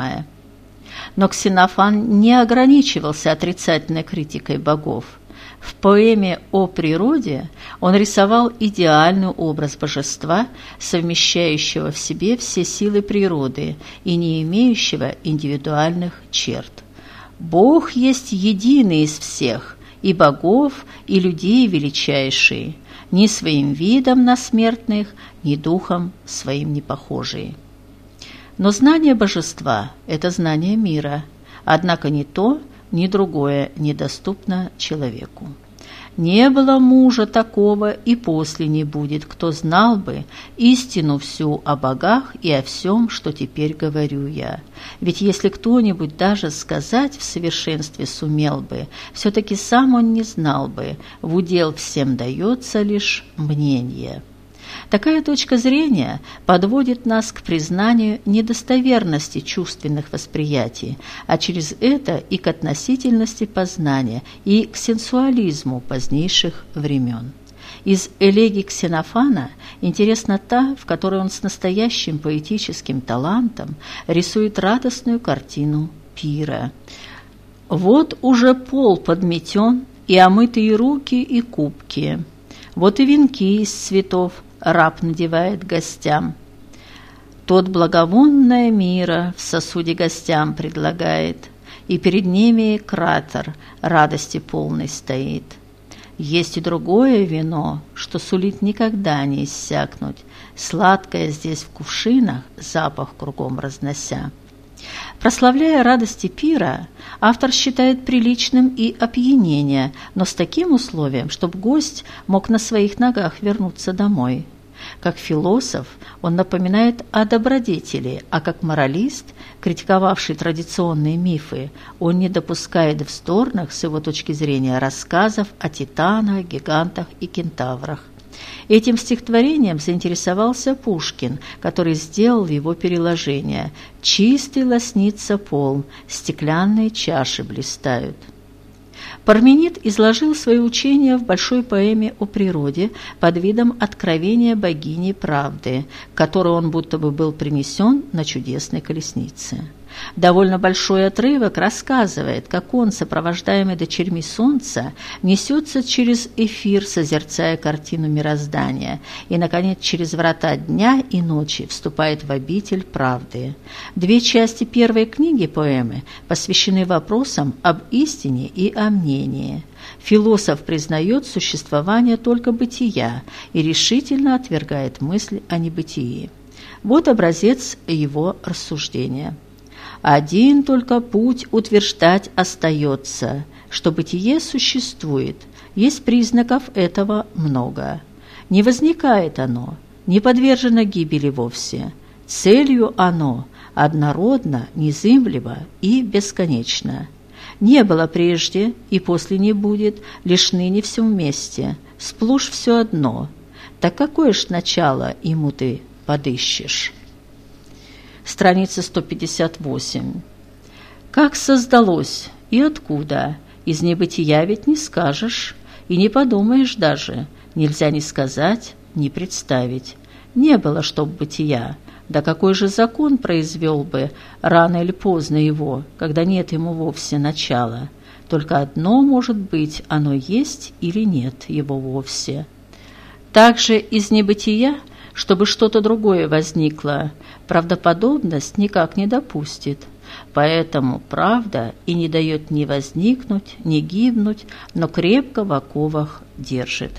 Но Ксенофан не ограничивался отрицательной критикой богов – в поэме «О природе» он рисовал идеальный образ божества, совмещающего в себе все силы природы и не имеющего индивидуальных черт. Бог есть единый из всех, и богов, и людей величайший, ни своим видом на смертных, ни духом своим не похожий. Но знание божества – это знание мира, однако не то, ни другое недоступно человеку. Не было мужа такого и после не будет, кто знал бы истину всю о богах и о всем, что теперь говорю я. Ведь если кто-нибудь даже сказать в совершенстве сумел бы, все-таки сам он не знал бы, в удел всем дается лишь мнение». Такая точка зрения подводит нас к признанию недостоверности чувственных восприятий, а через это и к относительности познания, и к сенсуализму позднейших времен. Из элегий Ксенофана интересна та, в которой он с настоящим поэтическим талантом рисует радостную картину пира. Вот уже пол подметен, и омытые руки и кубки. Вот и венки из цветов, раб надевает гостям. Тот благовонное мира в сосуде гостям предлагает, и перед ними кратер радости полный стоит. Есть и другое вино, что сулит никогда не иссякнуть, сладкое здесь в кувшинах, запах кругом разнося. Прославляя радости пира, автор считает приличным и опьянение, но с таким условием, чтобы гость мог на своих ногах вернуться домой. Как философ он напоминает о добродетели, а как моралист, критиковавший традиционные мифы, он не допускает вздорных, с его точки зрения, рассказов о титанах, гигантах и кентаврах. Этим стихотворением заинтересовался Пушкин, который сделал его переложение «Чистый лоснится пол, стеклянные чаши блистают». Парменид изложил свои учения в большой поэме о природе под видом откровения богини правды, которой он будто бы был принесен на чудесной колеснице. Довольно большой отрывок рассказывает, как он, сопровождаемый дочерьми солнца, несется через эфир, созерцая картину мироздания, и, наконец, через врата дня и ночи вступает в обитель правды. Две части первой книги поэмы посвящены вопросам об истине и о мнении. Философ признает существование только бытия и решительно отвергает мысль о небытии. Вот образец его рассуждения. Один только путь утверждать остается, что бытие существует, есть признаков этого много. Не возникает оно, не подвержено гибели вовсе. Целью оно однородно, незымливо и бесконечно. Не было прежде и после не будет, лишь ныне все вместе, сплошь все одно – Так какое ж начало ему ты подыщешь? Страница 158. Как создалось и откуда? Из небытия ведь не скажешь и не подумаешь даже. Нельзя ни сказать, ни представить. Не было, чтоб бытия. Да какой же закон произвел бы рано или поздно его, когда нет ему вовсе начала? Только одно может быть, оно есть или нет его вовсе. Также из небытия, чтобы что-то другое возникло, правдоподобность никак не допустит. Поэтому правда и не дает ни возникнуть, ни гибнуть, но крепко в оковах держит.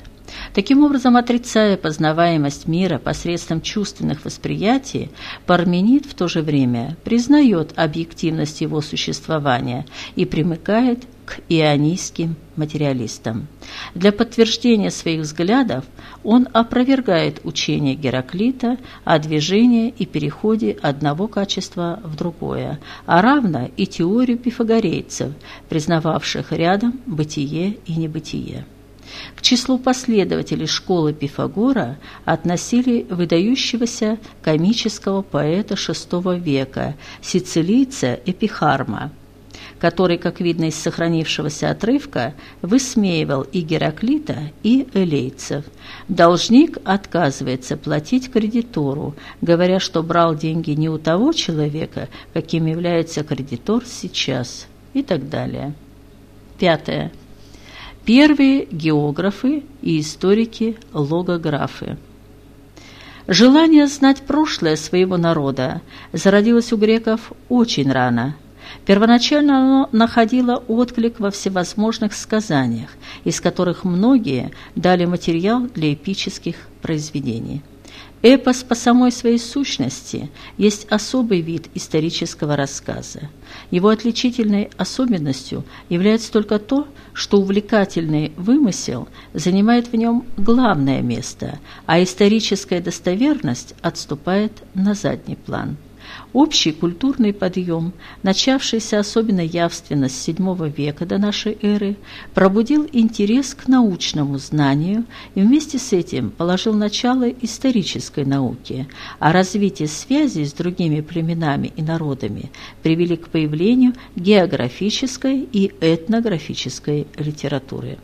Таким образом, отрицая познаваемость мира посредством чувственных восприятий, Парменид в то же время признает объективность его существования и примыкает к ионийским материалистам. Для подтверждения своих взглядов он опровергает учение Гераклита о движении и переходе одного качества в другое, а равно и теорию пифагорейцев, признававших рядом бытие и небытие. К числу последователей школы Пифагора относили выдающегося комического поэта VI века, сицилийца Эпихарма, который, как видно из сохранившегося отрывка, высмеивал и Гераклита, и элейцев. Должник отказывается платить кредитору, говоря, что брал деньги не у того человека, каким является кредитор сейчас, и так далее. Пятое. Первые географы и историки-логографы. Желание знать прошлое своего народа зародилось у греков очень рано. Первоначально оно находило отклик во всевозможных сказаниях, из которых многие дали материал для эпических произведений. Эпос по самой своей сущности есть особый вид исторического рассказа. Его отличительной особенностью является только то, что увлекательный вымысел занимает в нем главное место, а историческая достоверность отступает на задний план. Общий культурный подъем, начавшийся особенно явственно с VII века до нашей эры, пробудил интерес к научному знанию и вместе с этим положил начало исторической науке, а развитие связи с другими племенами и народами привели к появлению географической и этнографической литературы.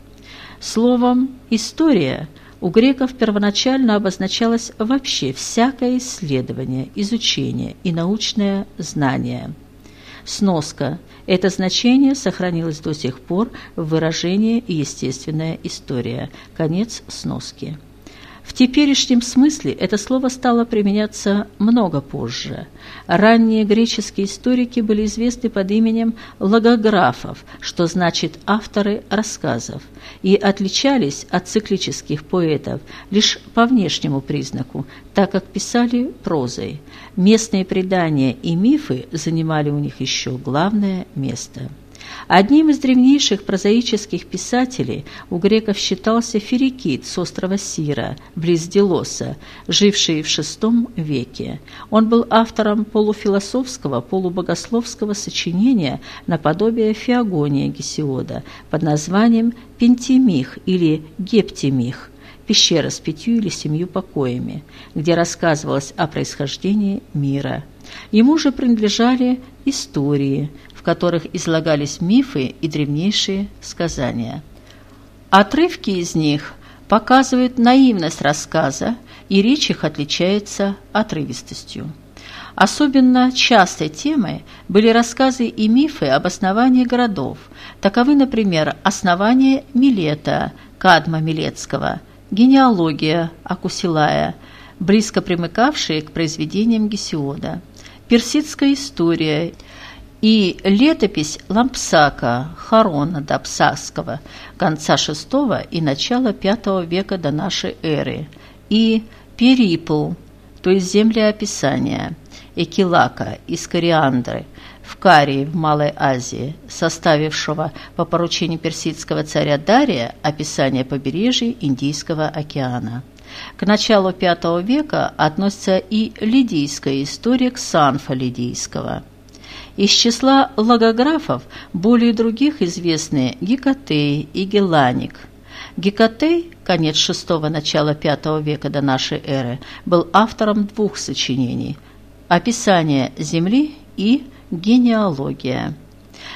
Словом, история – у греков первоначально обозначалось вообще всякое исследование, изучение и научное знание. Сноска. Это значение сохранилось до сих пор в выражении «естественная история». Конец сноски. В теперешнем смысле это слово стало применяться много позже. Ранние греческие историки были известны под именем логографов, что значит «авторы рассказов», и отличались от циклических поэтов лишь по внешнему признаку, так как писали прозой. Местные предания и мифы занимали у них еще главное место – Одним из древнейших прозаических писателей у греков считался Ферикид с острова Сира, близ Делоса, живший в VI веке. Он был автором полуфилософского, полубогословского сочинения наподобие Феогония Гесиода под названием «Пентимих» или «Гептимих», пещера с пятью или семью покоями, где рассказывалось о происхождении мира. Ему же принадлежали истории, в которых излагались мифы и древнейшие сказания. Отрывки из них показывают наивность рассказа, и речь их отличается отрывистостью. Особенно частой темой были рассказы и мифы об основании городов. Таковы, например, основание Милета, Кадма Милецкого, генеалогия Акусилая, близко примыкавшие к произведениям Гесиода, персидская история – и летопись Лампсака Харона Дапсакского конца VI и начала V века до нашей эры, и Перипл, то есть землеописания, Экилака из Кориандры в Карии в Малой Азии, составившего по поручению персидского царя Дария описание побережья Индийского океана. К началу V века относится и лидийская история Ксанфа Лидийского – из числа логографов более других известны Гекатей и Геланик. Гекатей, конец VI – начало V века до нашей эры, был автором двух сочинений – «Описание Земли» и «Генеалогия».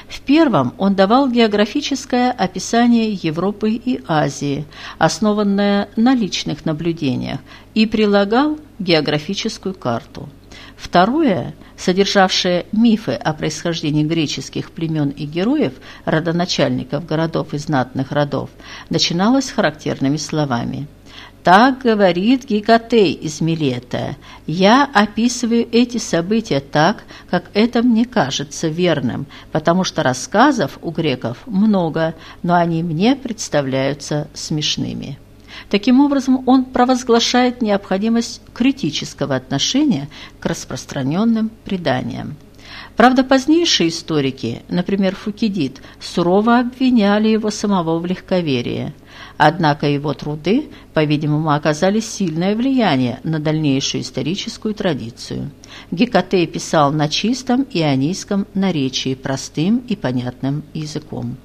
В первом он давал географическое описание Европы и Азии, основанное на личных наблюдениях, и прилагал географическую карту. Второе, содержавшее мифы о происхождении греческих племен и героев, родоначальников городов и знатных родов, начиналось характерными словами – так говорит Гекатей из Милета. Я описываю эти события так, как это мне кажется верным, потому что рассказов у греков много, но они мне представляются смешными. Таким образом, он провозглашает необходимость критического отношения к распространенным преданиям. Правда, позднейшие историки, например, Фукидид, сурово обвиняли его самого в легковерии. Однако его труды, по-видимому, оказали сильное влияние на дальнейшую историческую традицию. Гекатей писал на чистом ионийском наречии простым и понятным языком.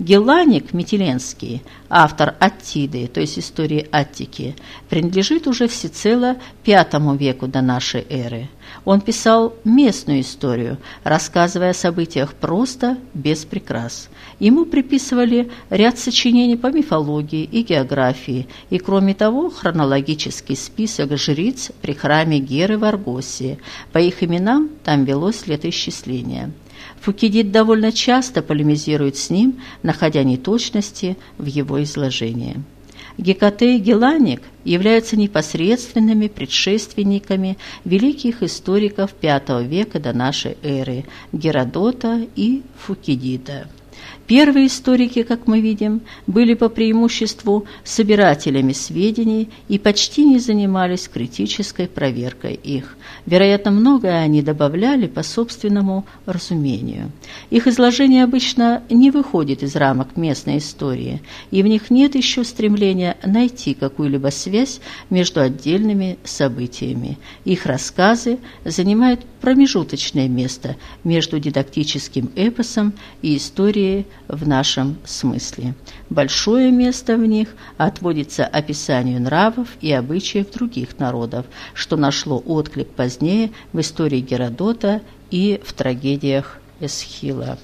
Геланик Метеленский, автор Аттиды, то есть истории Аттики, принадлежит уже всецело V веку до нашей эры. Он писал местную историю, рассказывая о событиях просто, без прикрас. Ему приписывали ряд сочинений по мифологии и географии, и, кроме того, хронологический список жриц при храме Геры в Аргосии. По их именам там велось летоисчисление. Фукидид довольно часто полемизирует с ним, находя неточности в его изложении. Гекате и Геланик являются непосредственными предшественниками великих историков V века до нашей эры Геродота и Фукидида. Первые историки, как мы видим, были по преимуществу собирателями сведений и почти не занимались критической проверкой их. Вероятно, многое они добавляли по собственному разумению. Их изложение обычно не выходит из рамок местной истории, и в них нет еще стремления найти какую-либо связь между отдельными событиями. Их рассказы занимают промежуточное место между дидактическим эпосом и историей в нашем смысле. Большое место в них отводится описанию нравов и обычаев других народов, что нашло отклик позднее в истории Геродота и в трагедиях Эсхила.